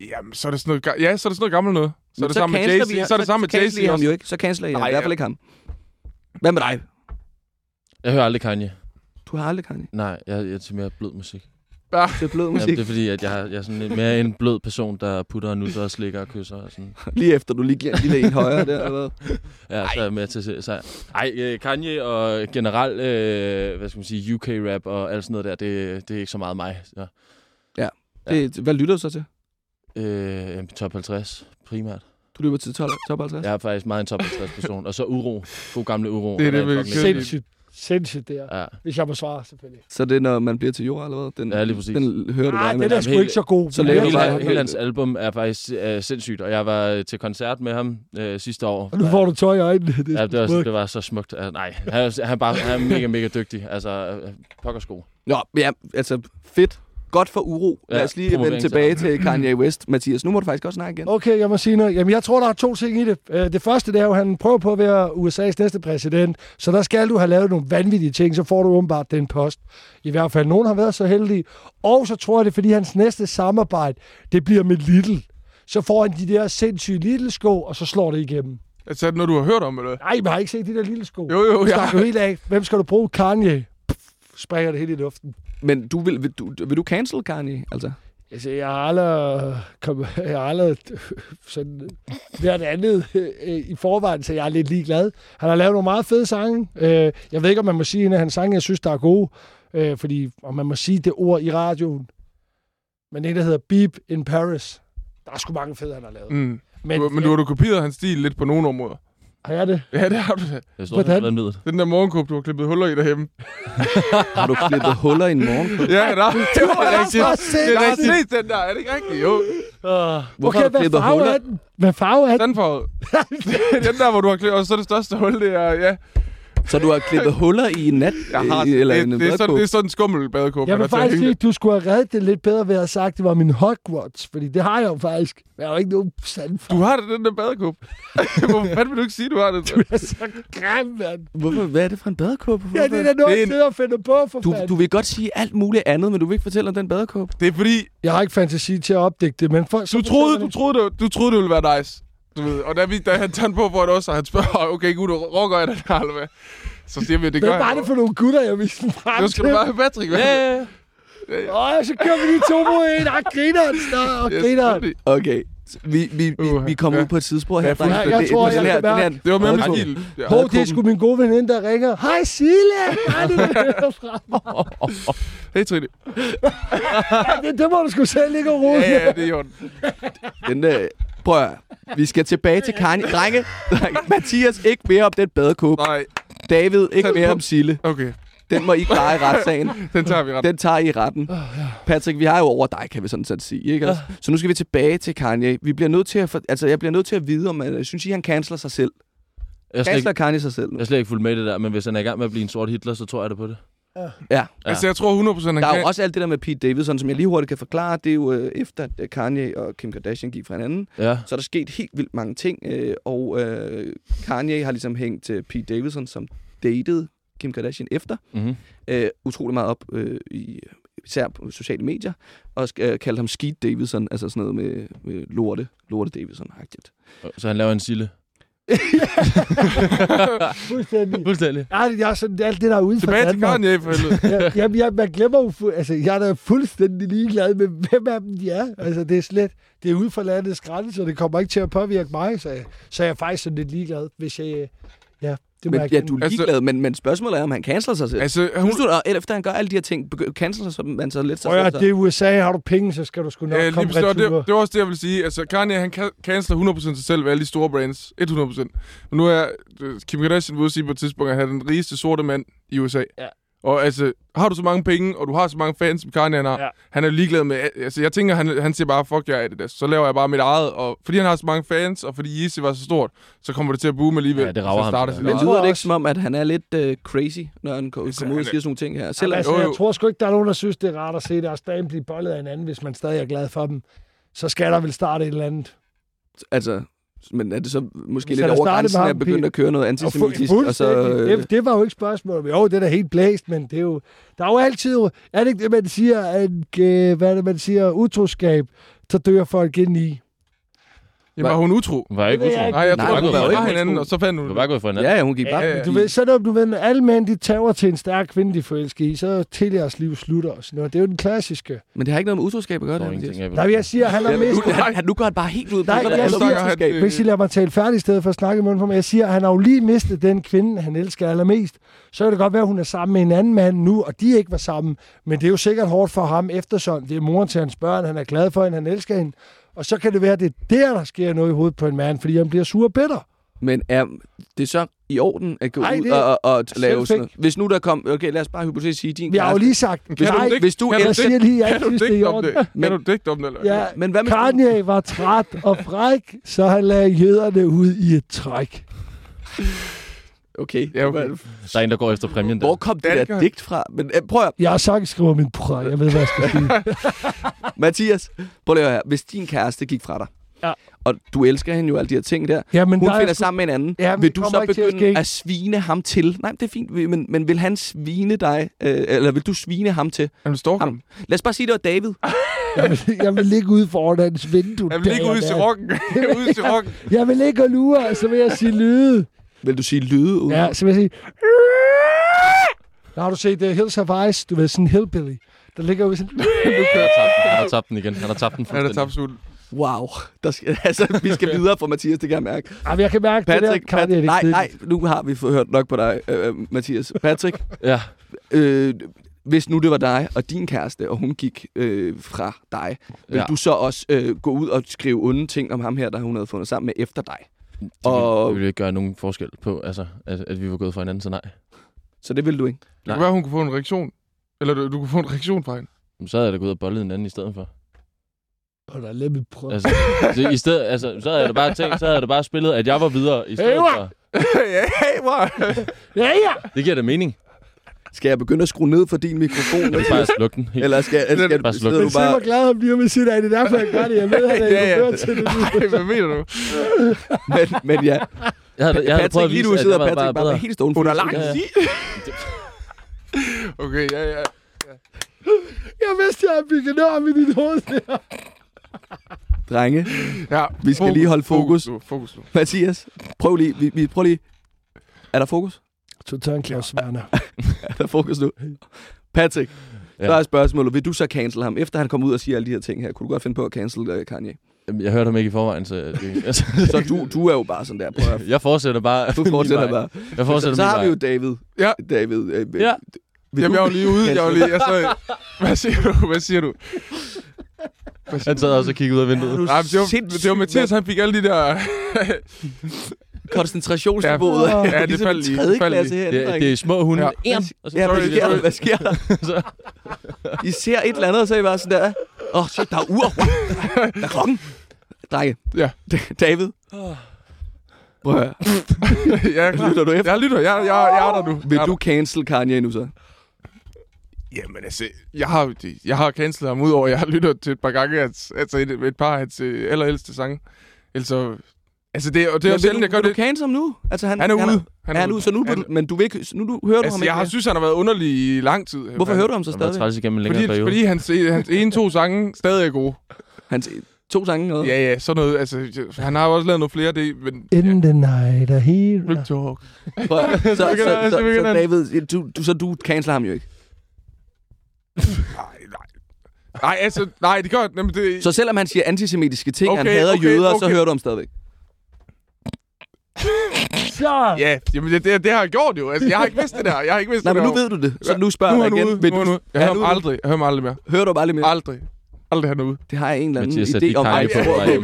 Jamen, så er det sådan noget, ja, så er det sådan noget gammelt noget. Så er det sammen med Jay-Z. vi- Så er det sammen med canceler I Jay-Z ham jo ikke. Så canceler I ham. Nej, I hvert fald ikke ham. Hvad med dig? Jeg hører aldrig Kanye. Du har aldrig Kanye. Nej, jeg, jeg er til mere blød musik. Det er blød Jamen, musik. det er fordi, at jeg, jeg er sådan en- mere en blød person, der putter og nusser og slikker og kysser. Og sådan. Lige efter du lige giver en lille en højere der. Eller hvad? Ja, så er jeg med til at så, Ej, øh, Kanye og generelt, øh, hvad skal man sige, UK-rap og alt sådan noget der, det, det er ikke så meget mig. Så, Det, hvad lytter du så til? øh, jamen, top 50 primært. Du lytter til top, top 50? Jeg er faktisk meget en top 50 person. Og så Uro. God gamle Uro. Det er det, vi. Sindssygt. Sindssygt, det er. Ja, Hvis jeg må svare, selvfølgelig. Så det er, når man bliver til jord, eller hvad? Den, Ja, lige præcis. Den hører du Nej, det er sgu ikke så god. så Men laver det du er bare- så- hele, hele hans album er faktisk øh, sindssygt, og jeg var øh, til koncert med ham øh, sidste år. Og nu får du tøj i øjnene. Det er Ja, det var, smukt. det var så smukt. Altså, nej, han, han, bare, han er mega, mega dygtig. Altså, øh, pokker sko. Nå, ja, altså fedt. Godt for uro. Lad Ja, os lige vende tilbage til Kanye West. Mathias, nu må du faktisk også snakke igen. Okay, jeg må sige noget. Jamen, jeg tror, der er to ting i det. Øh, Det første, det er jo, at han prøver på at være USA's næste præsident. Så der skal du have lavet nogle vanvittige ting, så får du åbenbart den post. I hvert fald, nogen har været så heldige. Og så tror jeg, det er, fordi hans næste samarbejde, det bliver med Little. Så får han de der sindssyge Little-sko, og så slår det igennem. Altså, er det noget, du har hørt om, eller? Nej, men har ikke set de der Little-sko? Jo, jo, ja. jo helt af. Hvem skal du bruge? Kanye. Pff, springer det helt i luften. Men du vil, vil, du, vil du cancel Kanye? Altså? Altså, jeg har aldrig, kom, jeg har aldrig sådan, været andet øh, i forvejen, så jeg er lidt ligeglad. Han har lavet nogle meget fede sange. Øh, jeg ved ikke, om man må sige en af hans sange, jeg synes, der er gode. Øh, fordi om man må sige det ord i radioen. Men det, der hedder Beep in Paris. Der er sgu mange fede, han har lavet. Mm. Men, Du, men du har du kopieret hans stil lidt på nogle områder. Har jeg det? Ja, det har du da. Jeg står Hvordan? Ned. Den der morgenkåb, du har klippet huller i derhjemme. Har du klippet huller i en morgen? Ja, der. Det er rigtigt. Det er den. rigtigt. den der. Er det ikke rigtigt? Jo. Hvorfor Okay, har du hvad klippet farve huller? er den? Hvad farve er den? Den for... den der, hvor du har klippet. Og så det største hul, det er... Ja, Så du har klippet huller i en nat? jeg har... i- eller det, en det, er sådan, det er sådan en skummel badekåb. Jeg vil at faktisk sige, at du skulle have reddet det lidt bedre ved at have sagt, at det var min Hogwarts. Fordi det har jeg jo faktisk. Jeg har jo ikke nogen sand for. Du har det, den der badekåb. Hvorfor fanden vil du ikke sige, du har det? Du er så grim, mand. Hvorfor? Hvad er det for en badekåbe? Ja, det er da noget, Det er jeg sidder og finder på, for Du, fanden. du vil godt sige alt muligt andet, men du vil ikke fortælle om den badekåbe. Det er fordi, Jeg har ikke fantasi til at opdække det, men for, du troede, du troede, det, du troede, det ville være nice. Du ved, og da, vi, da han tager på for det også, og han spørger, okay, gud, rocker jeg det her, eller hvad? Så siger vi, det Hvad gør var jeg. det for nogle gutter, jeg viste den frem Nu skal du bare have Patrick, hvad? Ja, ja, Åh, så kører vi lige to mod en. Ah, grineren, snart, Yes, grineren. Okay. Vi, vi, vi, vi kommer ja. ud på et tidsspor her. Ja, jeg Det- det- tror, jeg her- kan den her- mærke- Det var med. Ja. Hov, det er sgu min gode veninde, der ringer. Hej, Sille! Hej, det er fra Hey, Trine. det, det må du sgu selv ligge og rode. Ja, ja, det er i orden. Den, øh, prøv at. Vi skal tilbage til Kanye. Drenge, drenge, Mathias, ikke mere om den badekåbe. Nej, David, ikke mere på. om Sille. okay. Den må I klare i retssagen. Den tager vi ret. Den tager I retten. Patrick, vi har jo over dig, kan vi sådan set sige. Ikke? også? Så nu skal vi tilbage til Kanye. Vi bliver nødt til at, for, altså, jeg bliver nødt til at vide, om jeg synes I, han canceler sig selv. Jeg er, slet Canceler ikke, Kanye sig selv nu? jeg er slet ikke fuldt med det der, men hvis han er i gang med at blive en sort Hitler, så tror jeg det på det. Ja. Altså, jeg tror 100% han Der er kan. jo også alt det der med Pete Davidson, som jeg lige hurtigt kan forklare. Det er jo øh, efter, at øh, Kanye og Kim Kardashian gik fra hinanden. Ja. Så er der sket helt vildt mange ting. Øh, og øh, Kanye har ligesom hængt til Pete Davidson, som datede Kim Kardashian efter. Mm-hmm. øh, utrolig meget op øh, i især på sociale medier, og øh, kaldte ham Skeet Davidson, altså sådan noget med, med lorte, lorte Davidson-agtigt. Så han laver en sille. Fuldstændig. Fuldstændig. Ja, det er sådan, alt det, der er uden for Tilbage til Danmark. Kanye, for helvede. Ja, jamen, jeg, man glemmer jo, altså, jeg er da fuldstændig ligeglad med, hvem af dem de er. Altså, det er slet, det er ude for landets grænser, det kommer ikke til at påvirke mig, så, jeg, så jeg er faktisk sådan lidt ligeglad, hvis jeg, ja, det Men, jeg ja, du er Altså- ligeglad, men, men spørgsmålet er, om han canceler sig selv. Altså, hun, Husk du, og efter han gør alle de her ting, canceler sig man så lidt sig at selv. det er USA, har du penge, så skal du sgu nok Ja, komme det, det var også det, jeg vil sige. Altså, Kanye, han kan, canceler 100% sig selv ved alle de store brands. 100%. Men nu er øh, Kim Kardashian ude at sige på et tidspunkt, at han er den rigeste sorte mand i USA. Ja. Og altså, har du så mange penge, og du har så mange fans, som Kanye han har, Ja. han er ligeglad med... Altså, jeg tænker, han, han siger bare, fuck jeg er det der. Så laver jeg bare mit eget, og fordi han har så mange fans, og fordi Yeezy var så stort, så kommer det til at boome alligevel. Ja, det rager Så ham, starter det sit Men Jeg lyder det ikke også- som om, at han er lidt øh, crazy, når han ko- Altså, kommer ud og er- siger sådan nogle ting her? Selv, altså, Jo, jeg jo. tror sgu ikke, der er nogen, der synes, det er rart at se deres dame blive bollet af hinanden, hvis man stadig er glad for dem. Så skal der vel starte et eller andet. altså, men er det så måske Så lidt over grænsen at ham, begynde Peter. at køre noget antisemitisk? Og så, øh, det, det var jo ikke spørgsmålet. Jo, det er da helt blæst, men det er jo... Der er jo altid... Er det ikke det, man siger, at, øh, hvad er det, man siger, utroskab, så dør folk ind i? Jamen, var hun utro? Var jeg ikke jeg utro? ikke. Nej, jeg tror, hun var ikke hinanden, og så fandt hun... Du var bare gået for hinanden. ja, ja, hun gik bare Ja, ja. Du ved, så når du ved, når alle mænd, de tager til en stærk kvinde, de forelsker i, så til jeres liv slutter og sådan noget. Det er jo den klassiske. Men det har ikke noget med utroskab at gøre, Der det er Nej, jeg siger, han har mistet... nu, han, nu går han bare helt ud på Nej, det jeg siger-. Hvis I lader mig tale færdig i stedet for at snakke i munden på mig. Jeg siger, at han har jo lige mistet den kvinde, han elsker allermest. Så kan det godt være, at hun er sammen med en anden mand nu, og de ikke var sammen. Men det er jo sikkert hårdt for ham eftersom det er moren til hans børn. Han er glad for hende, han elsker hende. Og så kan det være, at det er der, der sker noget i hovedet på en mand, fordi han bliver sur og bitter. Men er det så i orden at gå Nej, ud og, og, og lave sådan noget? Hvis nu der kom... Okay, lad os bare hypotetisk sige, din Vi har jo lige sagt, du nej, digte- hvis du kan du siger lige, jeg Kan du digte om orden. det? Men- Kan du digte om det, eller? Ja, Men hvad hvis du- Kanye var træt og fræk, så han lagde jøderne ud i et træk. Okay. Ja, okay. Der er en, der går efter præmien der. Hvor kom det der digt fra? Men øh, prøv at, Jeg har sagt, skriver min bror. Jeg ved, hvad jeg skal sige. Mathias, prøv lige at høre her. Hvis din kæreste gik fra dig, Ja. og du elsker hende jo, alle de her ting der, Ja, men hun der er finder sgu- sammen med en anden, Ja, vil du så at begynde ske. at svine ham til? Nej, det er fint, men, men vil han svine dig, øh, eller vil du svine ham til? Han stalker Ham. ham. Lad os bare sige, det var David. Jeg vil, jeg vil ligge ude foran hans vindue. Han vil ikke dag ud og til rocken. ud til rocken. Jeg vil ikke og lure, så vil jeg sige lyde. Vil du sige lyde ud? Ja, så vil jeg sige... Der har du set The Hills of Ice? Du ved, sådan en hillbilly. Der ligger ude sådan... Nu kører. Han har tabt den igen. Han har tabt den Han er fuldstændig. tabt sulten. Wow. Der skal, altså, vi skal videre fra Mathias, det kan jeg mærke. Jamen, jeg kan mærke Patrick, det der. Kanye, Patrick nej, det- nej, nu har vi fået hørt nok på dig, øh, Mathias. Patrick, Ja. øh, hvis nu det var dig og din kæreste, og hun gik øh, fra dig, vil Ja. du så også øh, gå ud og skrive onde ting om ham her, der hun havde fundet sammen med efter dig? Det, Og- og... det ville ikke gøre nogen forskel på, altså, at, at vi var gået fra hinanden, så nej. Så det vil du ikke. Det Nej. kunne være, hun kunne få en reaktion. Eller du, du kunne få en reaktion fra hende. Men Så havde jeg da gået ud og bollet en anden i stedet for. Og der let me prøve. Altså, så, i stedet, altså, så havde jeg da bare tænkt, så havde jeg da bare spillet, at jeg var videre i stedet Hey, for. ja, hey, ja! Det giver da mening. Skal jeg begynde at skrue ned for din mikrofon? Jeg vil bare slukke den helt. Eller skal, eller skal Bare du, sluk. sidder Men du se, hvor bare... glad han bliver med sit af. Det er derfor, jeg gør det. Jeg ved, at han Ja, ja. til det nu. Ej, hvad mener du? Men, men ja, Jeg havde, jeg havde prøvet Patrick, at lige vise, nu at sidder jeg Patrick bare bare, bare helt stående. Hun er langt Ja, ja. Okay, ja, ja. Jeg vidste, jeg havde bygget om i dit hoved. Drenge, ja. Vi skal lige holde fokus. nu, Fokus nu. Mathias, prøv lige. Vi, vi prøv lige. Er der fokus? Total Claus Werner. Er der fokus nu? Patrick, ja. Ja. så er spørgsmålet. Vil du så cancel ham? Efter han kom ud og siger alle de her ting her, kunne du godt finde på at cancel uh, Kanye? Jeg hørte ham ikke i forvejen, så... Altså, Så du, du er jo bare sådan der. Prøv at, jeg fortsætter bare. du fortsætter bare. Jeg fortsætter Så, så har vi jo David. Ja. David. Øh, Ja. Vil Jamen, du jeg var lige ude. Jeg var lige... Jeg så, hvad siger du? Hvad siger du? Hvad siger Han sad også og kiggede ud af vinduet. Nej, men det var, det var Mathias, han fik alle de der... koncentrationsniveauet. Ja, ja, det ligesom faldt lige. tredje klasse lige. herinde. Det, er- det er små hunde. Ja. Ja. Og så, Ja, hvad Sorry, sker der? Hvad sker der? så, I ser et eller andet, og så er I bare sådan der. Åh, oh, shit, der er ur. Der er klokken. Drenge. Ja. David. Prøv at høre. jeg er. Lytter du efter? Jeg lytter. Jeg, jeg, jeg er der nu. Vil du cancel Kanye nu så? Jamen altså, jeg har, jeg har cancelet ham ud over, jeg har lyttet til et par gange, altså et, et par af hans øh, allerældste sange. Altså, altså det, og det er jo sjældent, vil jeg du, gør vil det. du cancel ham nu? Altså, han, Han er ude. Han er, ude, så nu, Han- men du vil ikke, nu du, hører du ham Altså, ikke jeg har synes, han har været underlig i lang tid. Hvorfor hører du ham så han har stadig? igennem en længere Fordi, periode. fordi hans, hans ene to sange stadig er gode. Hans to sange noget? Ja, ja, sådan noget. Altså, han har jo også lavet nogle flere, det, men... In the night, a hero. Real talk. Så, så, vil så, så, så vil så, David, du, du, så du canceler ham jo ikke. Nej, nej. Nej, altså, nej, det gør... Jamen, det, Så selvom han siger antisemitiske ting, han Okay, hader okay, jøder, så okay. hører du ham stadigvæk. Så. Ja, jamen, det, det, det, har jeg gjort jo. Altså, jeg har ikke vidst det der. Jeg har ikke vidst Nej, det men nu ved du det. Så nu spørger nu jeg igen. ude. Nu du, han ude. Jeg er hører ham aldrig. Jeg hører ham aldrig mere. Hører du bare lige mere? Aldrig. Aldrig han ude. Det har jeg en eller anden Mathias, idé om. Ej,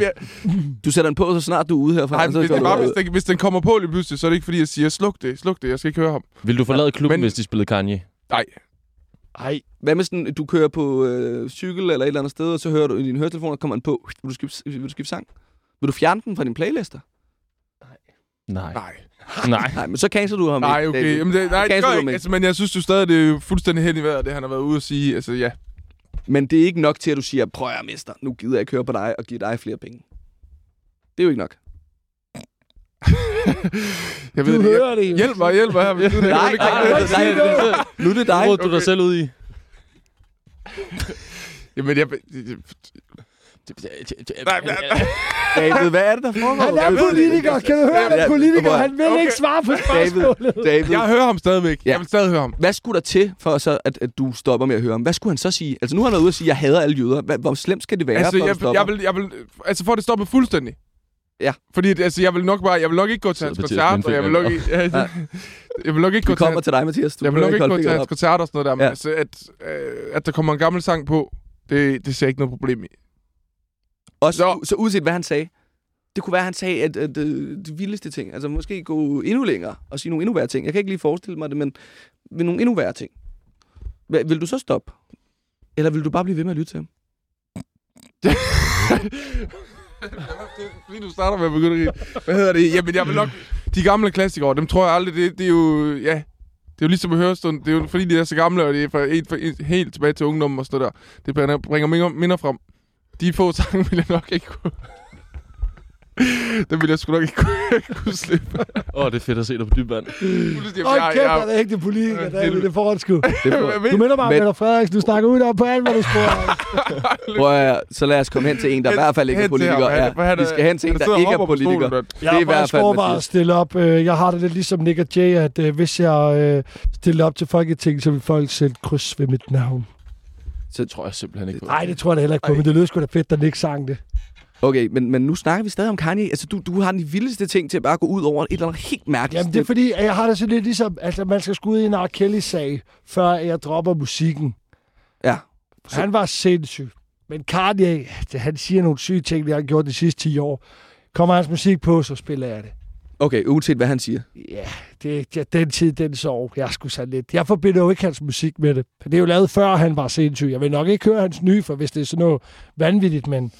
jeg, Du sætter den på, så snart du er ude herfra. nej, så hvis, det bare, ud. hvis, den, hvis den kommer på lige pludselig, så er det ikke fordi, jeg siger, sluk det, sluk det, jeg skal ikke høre ham. Vil du forlade klubben, Men- hvis de spillede Kanye? Nej. Ej, Hvad med sådan, du kører på øh, cykel eller et eller andet sted, og så hører du i din høretelefon, og kommer den på. Vil du skifte, vil du skifte sang? Vil du fjerne den fra din playlister? Nej. Nej. Nej. Nej, men så canceler du ham Nej, ikke, okay. David. Jamen, det, nej, det Cancel gør du jeg ikke. Altså, men jeg synes jo stadig, det er fuldstændig hen i vejret, det han har været ude at sige. Altså, ja. Men det er ikke nok til, at du siger, prøv at mester, nu gider jeg ikke høre på dig og give dig flere penge. Det er jo ikke nok. Jeg du ved det. hører det jo. Hjælp mig, hjælp mig her. Hvis du, Nej, nej, nej, nej, nej. Nu er det dig. Hvor du dig selv ud i? Jamen, jeg... David, hvad er det, der foregår? Han er Jeg politiker. Kan du høre, han er politiker? at- Han vil Okay. ikke svare på spørgsmålet. David, Jeg hører ham stadigvæk. Ja. Jeg vil stadig høre ham. hvad skulle der til, for så, at, at du stopper med at høre ham? Hvad skulle han så sige? Altså, nu har han været ude og sige, at jeg hader alle jøder. Hvad, hvor slemt skal det være, Altså, for at jeg, stopper? jeg, vil, jeg vil, altså for at det stopper fuldstændig. Ja. Fordi at, altså, jeg vil nok bare, jeg vil nok ikke gå til hans koncert, og jeg vil nok ja, jeg vil nok ikke gå til kommer til dig, Mathias. Du jeg vil nok ikke gå til hans koncert og sådan noget der, men Ja. altså, at, øh, at der kommer en gammel sang på, det, det ser jeg ikke noget problem i. Også, Så- så uanset hvad han sagde, det kunne være, at han sagde at, at, øh, de vildeste ting. Altså måske gå endnu længere og sige nogle endnu værre ting. Jeg kan ikke lige forestille mig det, men med nogle endnu værre ting. Hva, vil du så stoppe? Eller vil du bare blive ved med at lytte til ham? Fordi du starter med at begynde at. Hvad hedder det? Jamen, jeg vil nok... De gamle klassikere, dem tror jeg aldrig, det, det er jo... Ja, det er jo ligesom at høre stund. Det er jo fordi, de er så gamle, og det er fra, helt, helt tilbage til ungdommen og sådan der. Det bringer, minder frem. De få sange vil jeg nok ikke kunne... Dem vil jeg sgu nok ikke kunne, kunne slippe. Åh, oh, det er fedt at se dig på dyb vand. Jeg- kæft, jeg- han er ægte politiker, Øh, David. det- Det han sgu. Det Du minder mig om Mette Frederiksen. Du snakker ud på alt, hvad du spørger. prøv at, så lad os komme hen til en, der i hvert fald ikke er politiker. Ja, vi skal hen til en, der ikke er politiker. Det er har i hvert faktisk fald overvejet at Mathias. stille op. Øh, Jeg har det lidt ligesom Nick og Jay, at øh, hvis jeg øh, stiller op til Folketinget, så vil folk sætte kryds ved mit navn. Det tror jeg simpelthen ikke på. Nej, det tror jeg da heller ikke på, Ej. men det lød sgu da fedt, da Nick sang det. Okay, men, men nu snakker vi stadig om Kanye. Altså, du, du har de vildeste ting til at bare gå ud over et eller andet helt mærkeligt. Jamen, det er fordi, at jeg har det så lidt ligesom, altså man skal sgu ud i en R. Kelly-sag, før jeg dropper musikken. Ja. Så. Han var sindssyg. Men Kanye, han siger nogle syge ting, det har han gjort de sidste 10 år. Kommer hans musik på, så spiller jeg det. Okay, uanset hvad han siger. Ja, det, ja, den tid, den sov. Jeg skulle så lidt. Jeg forbinder jo ikke hans musik med det. Det er jo lavet før, han var sindssyg. Jeg vil nok ikke høre hans nye, for hvis det er sådan noget vanvittigt, men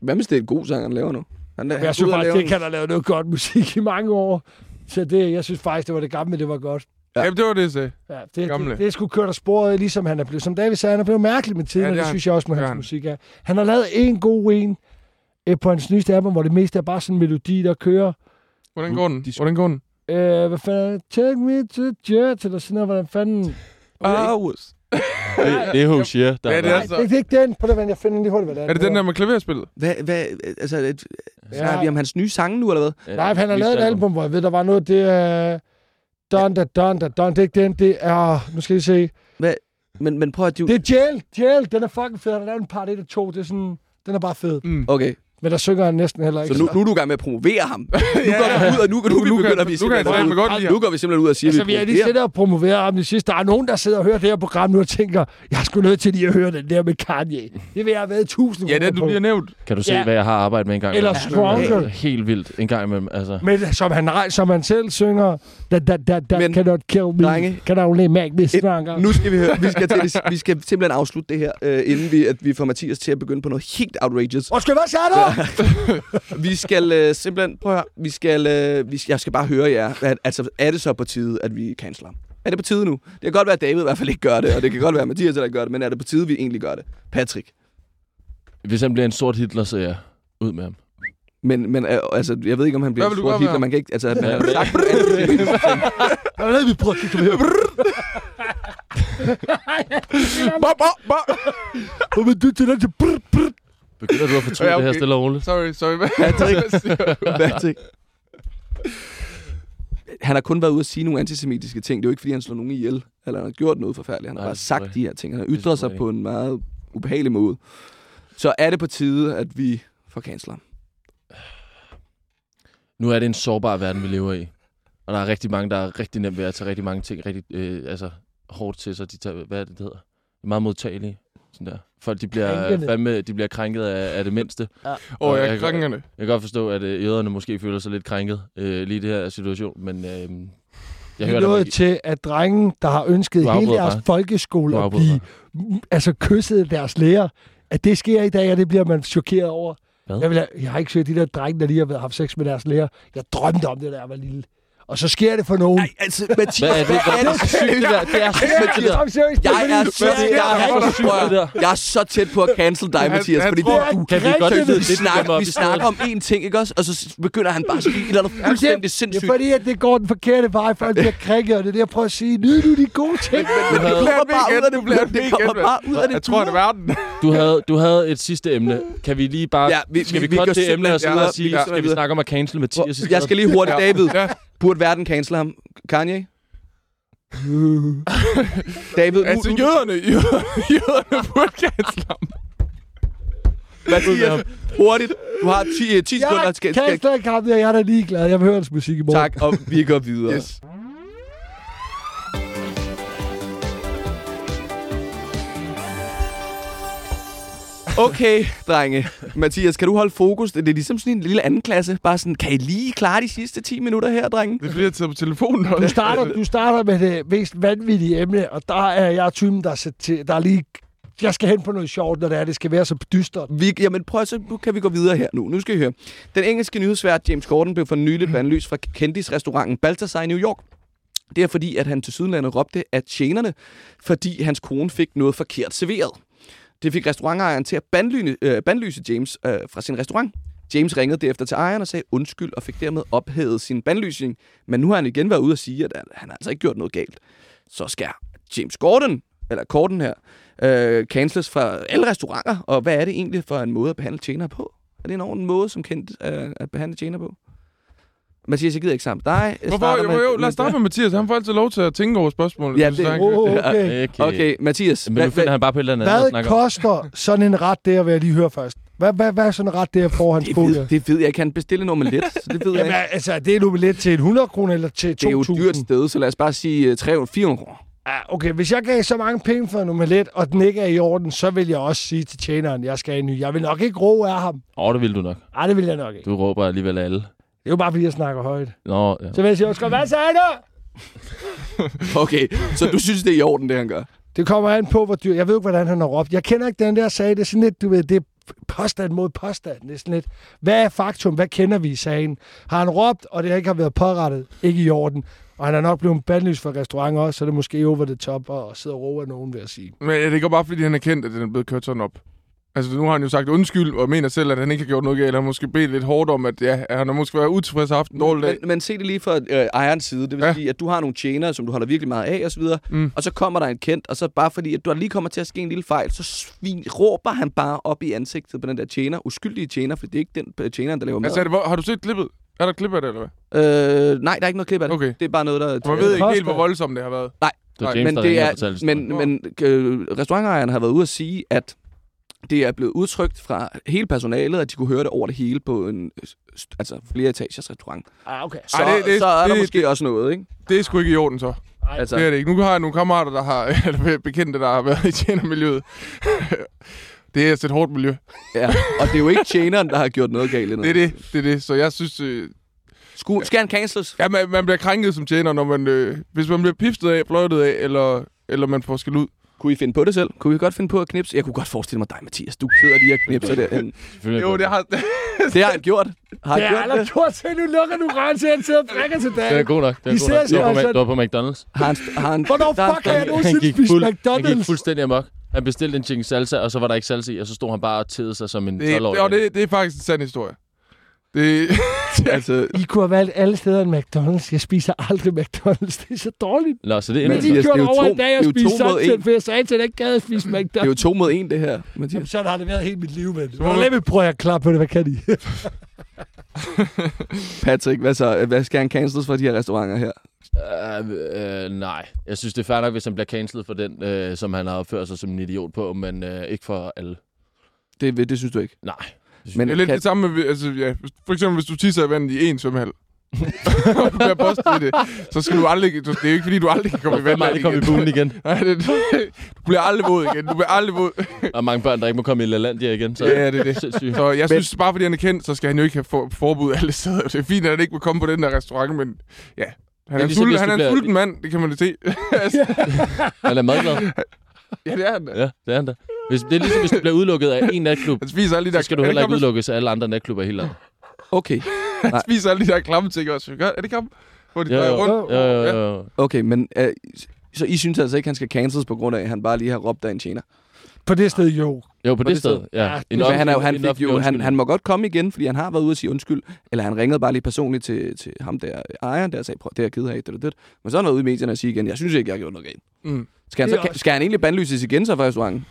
Hvad hvis det er en god sang, han laver nu? Han, han jeg synes faktisk, lave det kan der lave noget godt musik i mange år. Så det, jeg synes faktisk, det var det gamle, det var godt. Ja. Ja. Jamen, det var det, jeg sagde. Ja, det, Gamle. det, det, er sgu kørt af sporet, ligesom han er blevet. Som David sagde, han er blevet mærkelig med tiden, Ja, det det, er det han. synes jeg også med Det hans han. musik er. Han har lavet en god en øh, på hans nyeste album, hvor det meste er bare sådan en melodi, der kører. Hvordan går den? De- Hvordan går den? Øh, hvad fanden er? Take me to church, eller sådan noget, hvordan fanden... Hours. Det, det er Hozier, der Ja, er det er Nej, så- det, er ikke den. Prøv at jeg finder lige hurtigt, hvad det er. Er det den der med klaverspillet? Hvad, hvad, altså, et, Ja. snakker vi om hans nye sange nu, eller hvad? Nej, han har lavet et album, hvor jeg ved, der var noget, det er... Don, da, don, da, don. Det er ikke den, det er... Nu skal vi se. Men, men prøv at... Du... Det er Jail. Jail, den er fucking fed. Han har lavet en part 1 og 2. Det er sådan... Den er bare fed. Mm. Okay, Men der synger han næsten heller ikke. så nu, nu er du i gang med at promovere ham. Nu går vi ud, og nu, nu, nu, nu begynder vi nu simpelthen... fandme godt. Nu går vi simpelthen ud og siger, Altså, at vi vi har lige siddet og promoveret ham det sidste. Der er nogen, der sidder og hører det her program nu og tænker, jeg skulle nødt til lige at høre den der med Kanye. Det vil jeg have været tusind Ja, det du lige har nævnt. Kan du se, Ja. hvad jeg har arbejdet med en gang? Eller? Stronger. Det er Helt vildt en gang imellem. Altså. Men som han, som han selv synger, that, that, that, that Men, cannot kill me, drenge, can only make me stronger. Nu skal vi høre, vi skal, til, vi skal simpelthen afslutte det her, øh, inden vi, at vi får Mathias til at begynde på noget helt outrageous. Undskyld, hvad sagde du? Vi skal øh, simpelthen, prøv at høre, vi skal, øh, vi, skal- jeg skal bare høre jer. Hvad, altså, er det så på tide, at vi canceler? Er det på tide nu? Det kan godt være, at David i hvert fald ikke gør det, og det kan godt være, at Mathias heller ikke gør det, men er det på tide, vi egentlig gør det? Patrick. Hvis han bliver en sort Hitler, så er jeg ud med ham. Men, men øh, altså, jeg ved ikke, om han bliver en sort Hitler. ham? Man kan ikke, altså, han Ja, har sagt. Hvad er det, vi prøver at kigge her? Bop, bop, bop. Hvad vil du til den til? Begynder du at fortryde Ja, det her okay. stille og roligt? Sorry, sorry. Patrick. Patrick. Han har kun været ude at sige nogle antisemitiske ting. Det er jo ikke, fordi han slår nogen ihjel, eller han har gjort noget forfærdeligt. Han har Nej, bare sagt jeg de her ting. Han har ytret sig på en meget ubehagelig måde. Så er det på tide, at vi får kansler. Nu er det en sårbar verden, vi lever i. Og der er rigtig mange, der er rigtig nemt ved at tage rigtig mange ting rigtig, øh, altså, hårdt til sig. De tager, hvad er det, det hedder? De er meget modtagelige. Sådan der. Folk de bliver, Krænkende. fandme, de bliver krænket af, af det mindste. Åh, Og jeg jeg kan- krænkerne. Jeg kan godt forstå, at øh, jøderne måske føler sig lidt krænket øh, lige i det her situation, men øh, jeg Vi hører er ikke. til, at drengen, der har ønsket hele deres bare. folkeskole at blive altså kysset af deres lærer, at det sker i dag, og det bliver man chokeret over. Hvad? Jeg, vil jeg har ikke set de der drenge, der lige har været- haft sex med deres lærer. Jeg drømte om det, da jeg var lille. Og så sker det for nogen. Nej, altså, Mathias, Hvad er det? Hvad er det så sygt, det der? Det er så sygt, det der. Det Jeg er, så, jeg, er, sygt det der? jeg er tæt på at cancel dig, Mathias, fordi tror- du, Kan vi godt lyde vi, snakker, vi snakker om én ting, ikke også? Og så begynder han bare at sige et eller andet fuldstændig Det sindssygt. er fordi, at det går den forkerte vej, folk bliver krænket, og det er det, jeg prøver at sige. Nyd nu de gode ting. Men det Du kommer bare ud af det du blå. Det kommer bare ud af det Jeg tror, det er verden. Du havde, du havde et sidste emne. Kan vi lige bare... Ja, vi- skal vi, vi- vi det emne og så sige, skal vi snakke om at cancel Mathias? Jeg skal lige hurtigt. David. Burde verden cancele ham? Kanye? David, Altså, nu, jøderne, jøderne, jøderne burde cancel ham. Mathias, hurtigt. Du har 10, 10 sekunder. Jeg Skal, kan skal, ikke ham der. Jeg er da ligeglad. Jeg vil høre hans musik i morgen. tak, og vi går videre. Yes. Okay, drenge. Mathias, kan du holde fokus? Det er ligesom sådan en lille anden klasse. Bare sådan, kan I lige klare de sidste 10 minutter her, drenge? Det er jeg tager på telefonen. Du starter, du starter med det mest vanvittige emne, og der er jeg typen, der, er sat til, der er lige... Jeg skal hen på noget sjovt, når det er, det skal være så dystert. Vi, jamen prøv så nu kan vi gå videre her nu. Nu skal I høre. Den engelske nyhedsvært James Gordon blev for nyligt bandlyst fra kendisrestauranten Balthazar i New York. Det er fordi, at han til Sydlandet råbte af tjenerne, fordi hans kone fik noget forkert serveret. Det fik restaurantejeren til at bandlyne, øh, bandlyse James øh, fra sin restaurant. James ringede derefter til ejeren og sagde undskyld og fik dermed ophævet sin bandlysning. Men nu har han igen været ude at sige, at han altså ikke gjort noget galt. Så skal James Gordon, eller Gordon her, øh, canceles fra alle restauranter. Og hvad er det egentlig for en måde at behandle tjenere på? Er det en ordentlig måde, som kendt øh, at behandle tjenere på? Mathias, jeg gider ikke sammen med dig. Jeg Hvorfor? Jo, jo, lad os starte med Mathias. Han får altid lov til at tænke over spørgsmålet. Ja, det- en- Oh, okay. Okay. Okay, Mathias. Men nu hvad- finder han bare på et eller andet Hvad koster sådan en ret der, vil jeg lige høre først? Hvad, hvad, hvad er sådan en ret der for hans det, bolig? det ved jeg ikke. Han bestille en omelet, så det ved jeg Jamen, ikke. altså, det er nu lidt til 100 kroner eller til 2.000? Det er jo et dyrt sted, så lad os bare sige uh, 300-400 kroner. Ja, okay, hvis jeg gav så mange penge for en omelet, og den ikke er i orden, så vil jeg også sige til tjeneren, jeg skal have en ny. Jeg vil nok ikke ro af ham. Åh, oh, det vil du nok. Nej, det vil jeg nok ikke. Du råber alligevel alle. Det er jo bare, fordi jeg snakker højt. Nå, ja. Så vil jeg sige, Oscar, hvad sagde du? Okay, så du synes, det er i orden, det han gør? Det kommer an på, hvor dyr. Jeg ved ikke, hvordan han har råbt. Jeg kender ikke den der sag. Det er sådan lidt, du ved, det er påstand mod påstand. Det er sådan lidt, hvad er faktum? Hvad kender vi i sagen? Har han råbt, og det ikke har været pårettet? Ikke i orden. Og han er nok blevet bandlyst for restauranter også, så er det måske over det top og sidder og roer nogen, vil jeg sige. Men er det ikke bare, fordi han er kendt, at den er blevet kørt sådan op? Altså, nu har han jo sagt undskyld, og mener selv, at han ikke har gjort noget galt. Han har måske bedt lidt hårdt om, at ja, han har måske været utilfreds og haft en dårlig dag. Men, men se det lige fra øh, ejerens side. Det vil ja. Sige, at du har nogle tjenere, som du holder virkelig meget af, og så videre. Mm. Og så kommer der en kendt, og så bare fordi, at du lige kommer til at ske en lille fejl, så svin, råber han bare op i ansigtet på den der tjener. Uskyldige tjener, for det er ikke den øh, tjener, der laver mad. Altså, det, hvor- har du set klippet? Er der klip af det, eller hvad? Øh, nej, der er ikke noget klip af det. Okay. Det er bare noget, der... Man ved ikke helt, hvor voldsomt det har været. Det var Nej, James, men det er, men, men øh, restaurantejerne har været ude at sige, at det er blevet udtrykt fra hele personalet, at de kunne høre det over det hele på en altså flere etagers restaurant. Ah, okay. Så, Ej, det- det- så er der det- måske også noget, ikke? Det er sgu ikke i orden, så. Altså, Det er det ikke. Nu har jeg nogle kammerater, der har, eller bekendte, der har været i tjenermiljøet. det er altså et hårdt miljø. ja. Og det er jo ikke tjeneren, der har gjort noget galt. endnu. Det er det. Det er det. Så jeg synes... Øh, Skulle, skal han cancels? ja, man, man bliver krænket som tjener, når man... Øh, hvis man bliver piftet af, fløjtet af, eller, eller man får skæld ud. Kunne I finde på det selv? Kunne I godt finde på at knipse? Jeg kunne godt forestille mig dig, Mathias. Du sidder lige og knipser derhen. Selvfølgelig Jo, er det har... Det har han gjort. Har Det han har det? gjort til, nu lukker du røven til, at han sidder og drikker til Den er dagen. god nok. Den er god nok. Det var, på, han det var på McDonald's. Har han, har han, Hvornår der- fuck har jeg der- nogensinde Han gik, spist fuld, han gik McDonald's? fuldstændig amok. Han bestilte en chicken salsa, og så var der ikke salsa i, og så stod han bare og tædede sig som en Det, 12-årig. og det, det er faktisk en sand historie. Det, altså, I kunne have valgt alle steder en McDonald's. Jeg spiser aldrig McDonald's. Det er så dårligt. Nå, så det er Men Mathias, det er jo over to- en dag er to mod samtidig, en. for jeg sagde til, at jeg ikke gad at spise det er McDonald's. jo to mod en, det her, Jamen, Mathias. sådan har det været hele mit liv, men. må man- Lad mig prøve at klare på det. Hvad kan de? Patrick, hvad så? Hvad skal han cancels for de her restauranter her? Uh, uh, nej, jeg synes, det er fair nok, hvis han bliver cancelled for den, uh, som han har opført sig som en idiot på, men uh, ikke for alle. Det, det synes du ikke. Nej. Men det er lidt kan, det samme med, altså, ja, for eksempel hvis du tisser i vandet i en svømmehal. og du bliver bustet i det, så skal du aldrig, det er jo ikke fordi, du aldrig kan komme i vandet aldrig komme i poolen igen. Nej, det, du bliver aldrig våd igen. Du bliver aldrig våd. Der er mange børn, der ikke må komme i LaLandia igen. Så Ja, det er det. Sindssygt. Så jeg synes, bare fordi han er kendt, så skal han jo ikke have for, forbud alle steder. Det er fint, at han ikke må komme på den der restaurant, men ja. Han er ligesom, sulten, han du er en bliver- sulten mand, det kan man jo se. altså, Han er madglad. ja, det er han da. Ja, det er han da. Hvis, det er ligesom, hvis du bliver udelukket af en natklub, Han spiser alle de der... så skal du er heller ikke udelukkes af alle andre natklubber i hele landet. Okay, Han spiser alle de der klamme ting også. Gør- Er det kamp? Hvor de Jo, jo, rundt? jo, jo, jo. okay, men øh, så I synes altså ikke, han skal cancels på grund af, at han bare lige har råbt af en tjener? På det sted, jo. Jo, på det det sted. sted. Ja. Ja, En Men han, er, jo- han, en fik jo, han, han må godt komme igen, fordi han har været ude og sige undskyld. Eller han ringede bare lige personligt til, til ham der, ejeren der, og sagde, prøv, det er jeg ked af, det, det, det. Men så er han været ude i medierne og sige igen, jeg synes ikke, jeg har gjort noget galt. Mm. Skal han, så, også- skal han egentlig bandlyses igen så fra restauranten?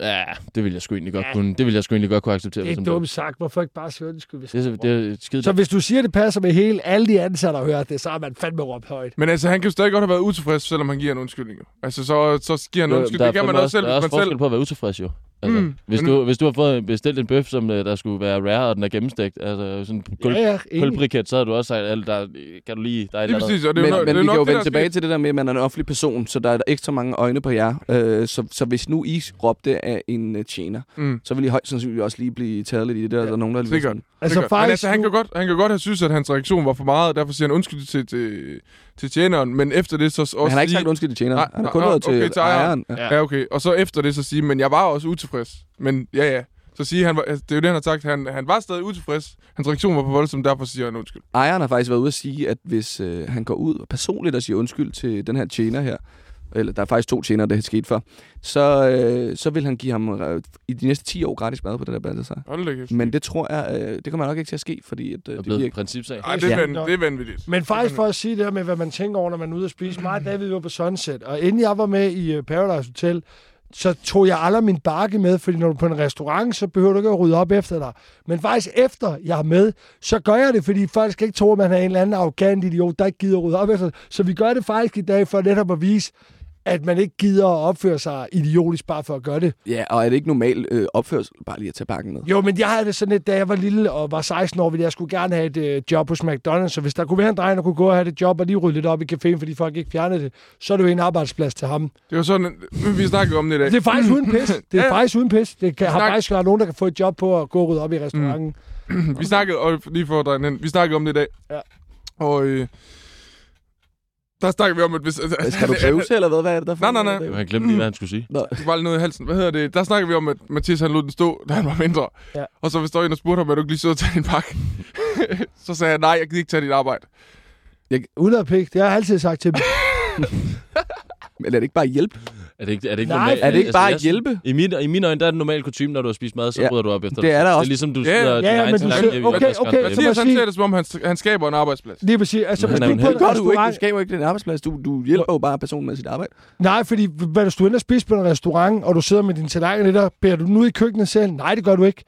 Ja, det vil jeg sgu egentlig godt Ja. kunne. Det vil jeg sgu egentlig godt kunne acceptere. Det er dumt sagt. Hvorfor ikke bare sige hvis- blev- Det, er- det er skide Så hvis du siger, det passer med hele alle de ansatte, der hørt det, så har man fandme råbt højt. Men altså, han kan jo stadig godt have været utilfreds, selvom han giver en undskyldning. Altså, så, så giver han en undskyldning. Det kan man også selv, Der er også man forskel selv... på at være utilfreds, jo. Altså, Mm, hvis, men- du, hvis du har fået bestilt en bøf, som øh, der skulle være rare, og den er gennemstegt, altså sådan en kul, Ja, ja, kulbriket, så har du også sagt, at der, kan du lige, der er andet. præcis, og det Men, nok- men det vi nok kan jo vende tilbage til det der med, at man er en offentlig person, så der er ikke så mange øjne på jer. Øh, så, så hvis nu I råbte af en uh, tjener, Mm. så vil I højst sandsynligt også lige blive taget lidt i det der. Ja, der er nogen, der er sikkert. sådan, Altså. Men faktisk, altså, han, kan godt, han kan godt have synes, at hans reaktion var for meget, og derfor siger han undskyld til, til, til tjeneren, men efter det så også Men han har ikke sagt undskyld til tjeneren. Nej, Han har kun været til, okay, til ejeren. Ja. Ja, okay. Og så efter det så sige, men jeg var også utilfreds. Men ja, ja. Så sige, han var, altså, det er jo det, han har sagt. Han, han var stadig utilfreds. Hans reaktion var for voldsom, derfor siger han undskyld. Ejeren har faktisk været ude at sige, at hvis øh, han går ud personligt og siger undskyld til den her tjener her, eller der er faktisk to tjener, det er sket for, så, øh, så vil han give ham øh, i de næste 10 år gratis mad på det der sig. Hold da. Men det tror jeg, øh, det kommer nok ikke til at ske, fordi at, øh, Det er en virker... principsag. Ej, det er, Ja. det er vanvittigt. Men faktisk for at sige det her med, hvad man tænker over, når man er ude at spise. Mig og David var på Sunset, og inden jeg var med i øh, Paradise Hotel, så tog jeg aldrig min bakke med, fordi når du er på en restaurant, så behøver du ikke at rydde op efter dig. Men faktisk efter jeg er med, så gør jeg det, fordi folk skal ikke tro, at man er en eller anden arrogant idiot, der ikke gider at rydde op efter sig. Så vi gør det faktisk i dag for netop at vise, at man ikke gider at opføre sig idiotisk bare for at gøre det. Ja, og er det ikke normal øh, opførsel bare lige at tage bakken med? Jo, men jeg havde det sådan lidt, da jeg var lille og var 16 år, ville jeg skulle gerne have et øh, job hos McDonald's, så hvis der kunne være en dreng, der kunne gå og have det job og lige rydde lidt op i caféen, fordi folk ikke fjernede det, så er det jo en arbejdsplads til ham. Det var sådan, men vi snakkede om det i dag. Det er faktisk uden pis. Det er Ja. faktisk uden pis. Det kan, har Snak- faktisk været nogen, der kan få et job på at gå og rydde op i restauranten. Vi snakkede, og lige for hen, vi snakkede om det i dag. Ja. Og øh, der snakkede vi om, at hvis... Skal du pøse, eller hvad? Hvad er det der for Nej, nej, nej. Han glemte lige, hvad han skulle sige. Nå. Det var lige noget i halsen. Hvad hedder det? Der snakkede vi om, at Mathias han lod den stå, da han var mindre. Ja. Og så hvis der var en, der spurgte ham, at du ikke lige sidder og tage din pakke, så sagde jeg, nej, jeg kan ikke tage dit arbejde. Uden at pik. Det har jeg altid sagt til dem. Men er det ikke bare hjælp? Er det ikke, er det ikke Nej, normalt? Er det ikke Altså, bare at hjælpe? I mine, I mine øjne, der er det normalt kutume, når du har spist mad, så Ja, rydder du op efter det er der Det også. er ligesom, du Ja, smider ja, din ja, egen men du tallerken siger- i okay, opvaskeren. okay, Det så Mathias, jeg han sige- ser det, som om han, han skaber en arbejdsplads. Lige præcis. Altså, Men hvis han du er på en gør du ikke. Du restaurant... skaber ikke den arbejdsplads. Du, du hjælper jo bare personen med sit arbejde. Nej, fordi hvis du ender og spiser på en restaurant, og du sidder med din tallerken lidt, der beder du den ud i køkkenet selv? Nej, det gør du ikke.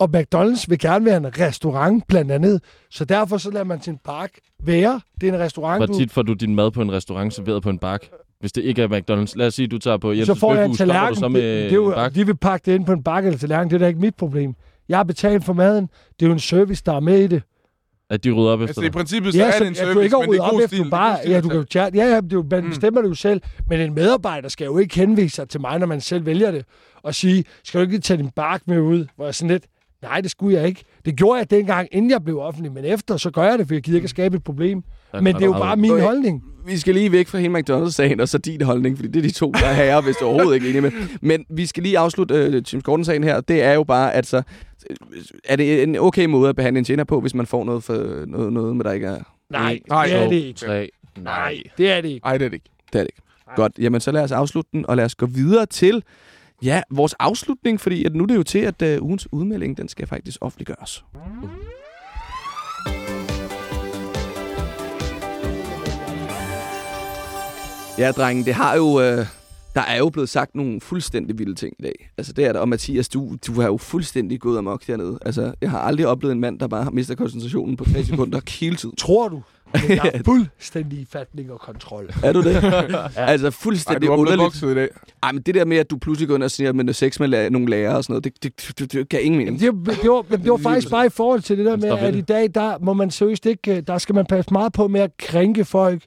Og McDonald's vil gerne være en restaurant, blandt andet. Så derfor så lader man sin park være. Det er en restaurant, Hvor tit får du din mad på en restaurant serveret på en bak? Hvis det ikke er McDonald's. Lad os sige, du tager på så Jensens får jeg en tallerken. så Det, med det, er jo, en bak? de vil pakke det ind på en bakke eller tallerken. Det er da ikke mit problem. Jeg har betalt for maden. Det er jo en service, der er med i det. At de rydder op efter Altså, i dig? princippet, så Ja, er så, det en ja, service, du er ikke men det rydde er op god efter, stil. du Det er bare... god stil Ja, du kan tage. jo tjert, ja, ja, det er jo, man Mm. bestemmer det jo selv. Men en medarbejder skal jo ikke henvise sig til mig, når man selv vælger det. Og sige, skal du ikke tage din bark med ud? Hvor jeg sådan lidt, nej, det skulle jeg ikke. Det gjorde jeg dengang, inden jeg blev offentlig. Men efter, så gør jeg det, for jeg gider ikke at skabe et problem. Men det er jo bare min holdning. Vi skal lige væk fra hele McDonald's-sagen, og så din holdning, fordi det er de to, der er herre, hvis du overhovedet ikke er enig med. Men vi skal lige afslutte uh, James Gordon-sagen her. Det er jo bare, at så, er det en okay måde at behandle en tjener på, hvis man får noget, for, noget, noget med, der ikke er... Nej, Nej, det er det ikke. Tre. Nej, det er det ikke. Ej, det er det ikke. Det er det ikke. Godt, jamen så lad os afslutte den, og lad os gå videre til ja, vores afslutning, fordi at nu er det jo til, at uh, ugens udmelding, den skal faktisk offentliggøres. Ja, drengen, det har jo... Øh, der er jo blevet sagt nogle fuldstændig vilde ting i dag. Altså, det er der. Og Mathias, du, du har jo fuldstændig gået amok dernede. Altså, jeg har aldrig oplevet en mand, der bare har mistet koncentrationen på tre sekunder hele tiden. Tror du? Men jeg er fuldstændig i fatning og kontrol. Er du det? altså, Ej, fuldstændig du var blevet underligt. vokset i dag. Ej, men det der med, at du pludselig går ind og siger, at man er sex med la- nogle lærere og sådan noget, det, det, det, det, det gav ingen mening. Det, var, det, var, det var faktisk bare i forhold til det der med, at det. i dag, der må man seriøst ikke, øh, der skal man passe meget på med at krænke folk,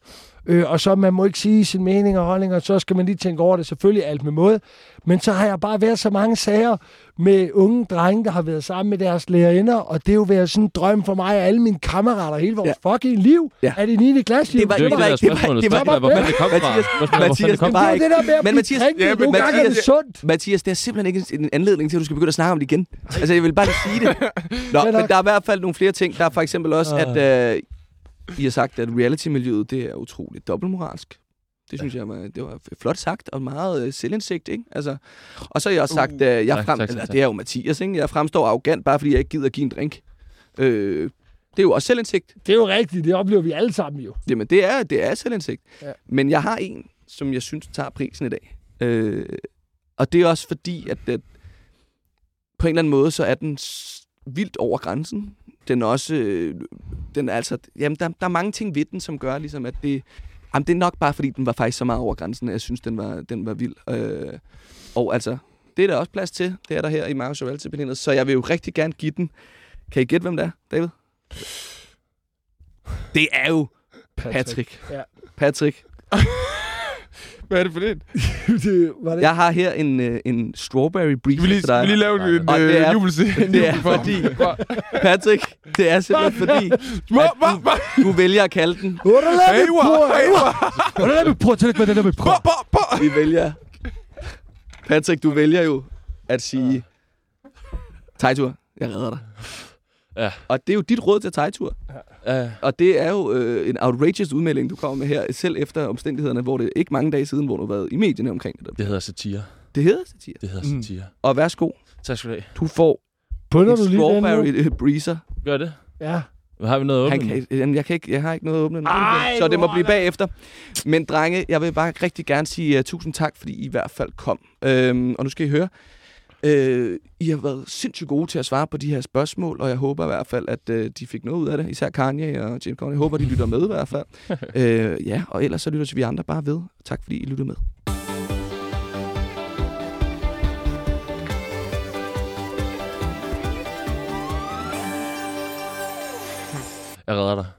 øh, og så man må ikke sige sin mening og holdning, og så skal man lige tænke over det, selvfølgelig alt med måde. Men så har jeg bare været så mange sager med unge drenge, der har været sammen med deres lærerinder, og det er jo været sådan en drøm for mig og alle mine kammerater hele vores ja. fucking liv. Ja. Er det 9. klasse? Det var- Det jo det ikke var det, ikke- det var- det var- hvor fanden det kom fra. Mathias- Mathias, det det var det er jo det der med at Men Mathias- krænket. Ja, men Nogle gange er det Mathias- sundt. Mathias, det er simpelthen ikke en anledning til, at du skal begynde at snakke om det igen. Altså, jeg vil bare sige det. Nå, men der er i hvert fald nogle flere ting. Der er for eksempel også, at øh, I har sagt, at reality-miljøet, det er utroligt dobbeltmoralsk. Det synes jeg, var, det var flot sagt, og meget øh, selvindsigt, ikke? Altså, og så har jeg også sagt, at jeg tak, frem, tak, tak, eller, tak. det er jo Mathias, ikke? Jeg fremstår arrogant, bare fordi jeg ikke gider at give en drink. Øh, det er jo også selvindsigt. Det er jo rigtigt, det oplever vi alle sammen jo. Jamen, det er, det er selvindsigt. Ja. Ja. Men jeg har en, som jeg synes tager prisen i dag. Øh, og det er også fordi, at det, på en eller anden måde, så er den vildt over grænsen. Den også... Øh, den altså, jamen, der, der er mange ting ved den, som gør, ligesom, at det... Jamen, det er nok bare, fordi den var faktisk så meget over grænsen, at jeg synes, den var, den var vild. Øh, og altså, det er der også plads til. Det er der her i Mario Chaval Så jeg vil jo rigtig gerne give den. Kan I gætte, hvem det er, David? Det er jo Patrick. Ja. Patrick. Hvad er det for det? det, var det Jeg har her en, øh, en strawberry breeze vi lige, til dig. skal vi lige lave en Og det er- øh, jubelscene? det er fordi- Patrick, det er simpelthen fordi? Hvad? Hvad? du vælger at kalde den. Er er. Vi vælger... Patrick, du vælger jo at sige... Tejtur, jeg redder dig. Ja. Og det er jo dit råd til Tejtur. Ja, Og det er jo øh, en outrageous udmelding, du kommer med her, selv efter omstændighederne, hvor det er ikke mange dage siden, hvor du har været i medierne omkring det. det hedder satire. Det hedder satire. Det hedder Mm. satire. Og værsgo, Tak skal du have. du får Bunder en du lige den strawberry øh, breezer. Gør det. Ja. Har vi noget åbent? Han kan, jamen, jeg, kan ikke, jeg har ikke noget åbnet nu, Ej, så det må blive er bagefter. Men drenge, jeg vil bare rigtig gerne sige uh, tusind tak, fordi I i hvert fald kom. Øhm, og nu skal I høre. Øh, I har været sindssygt gode til at svare på de her spørgsmål, og jeg håber i hvert fald, at øh, de fik noget ud af det. Især Kanye og Jim Corden. Jeg håber, de lytter med i hvert fald. øh, ja, og ellers så lytter vi andre bare ved. Tak fordi I lyttede med. Jeg redder dig.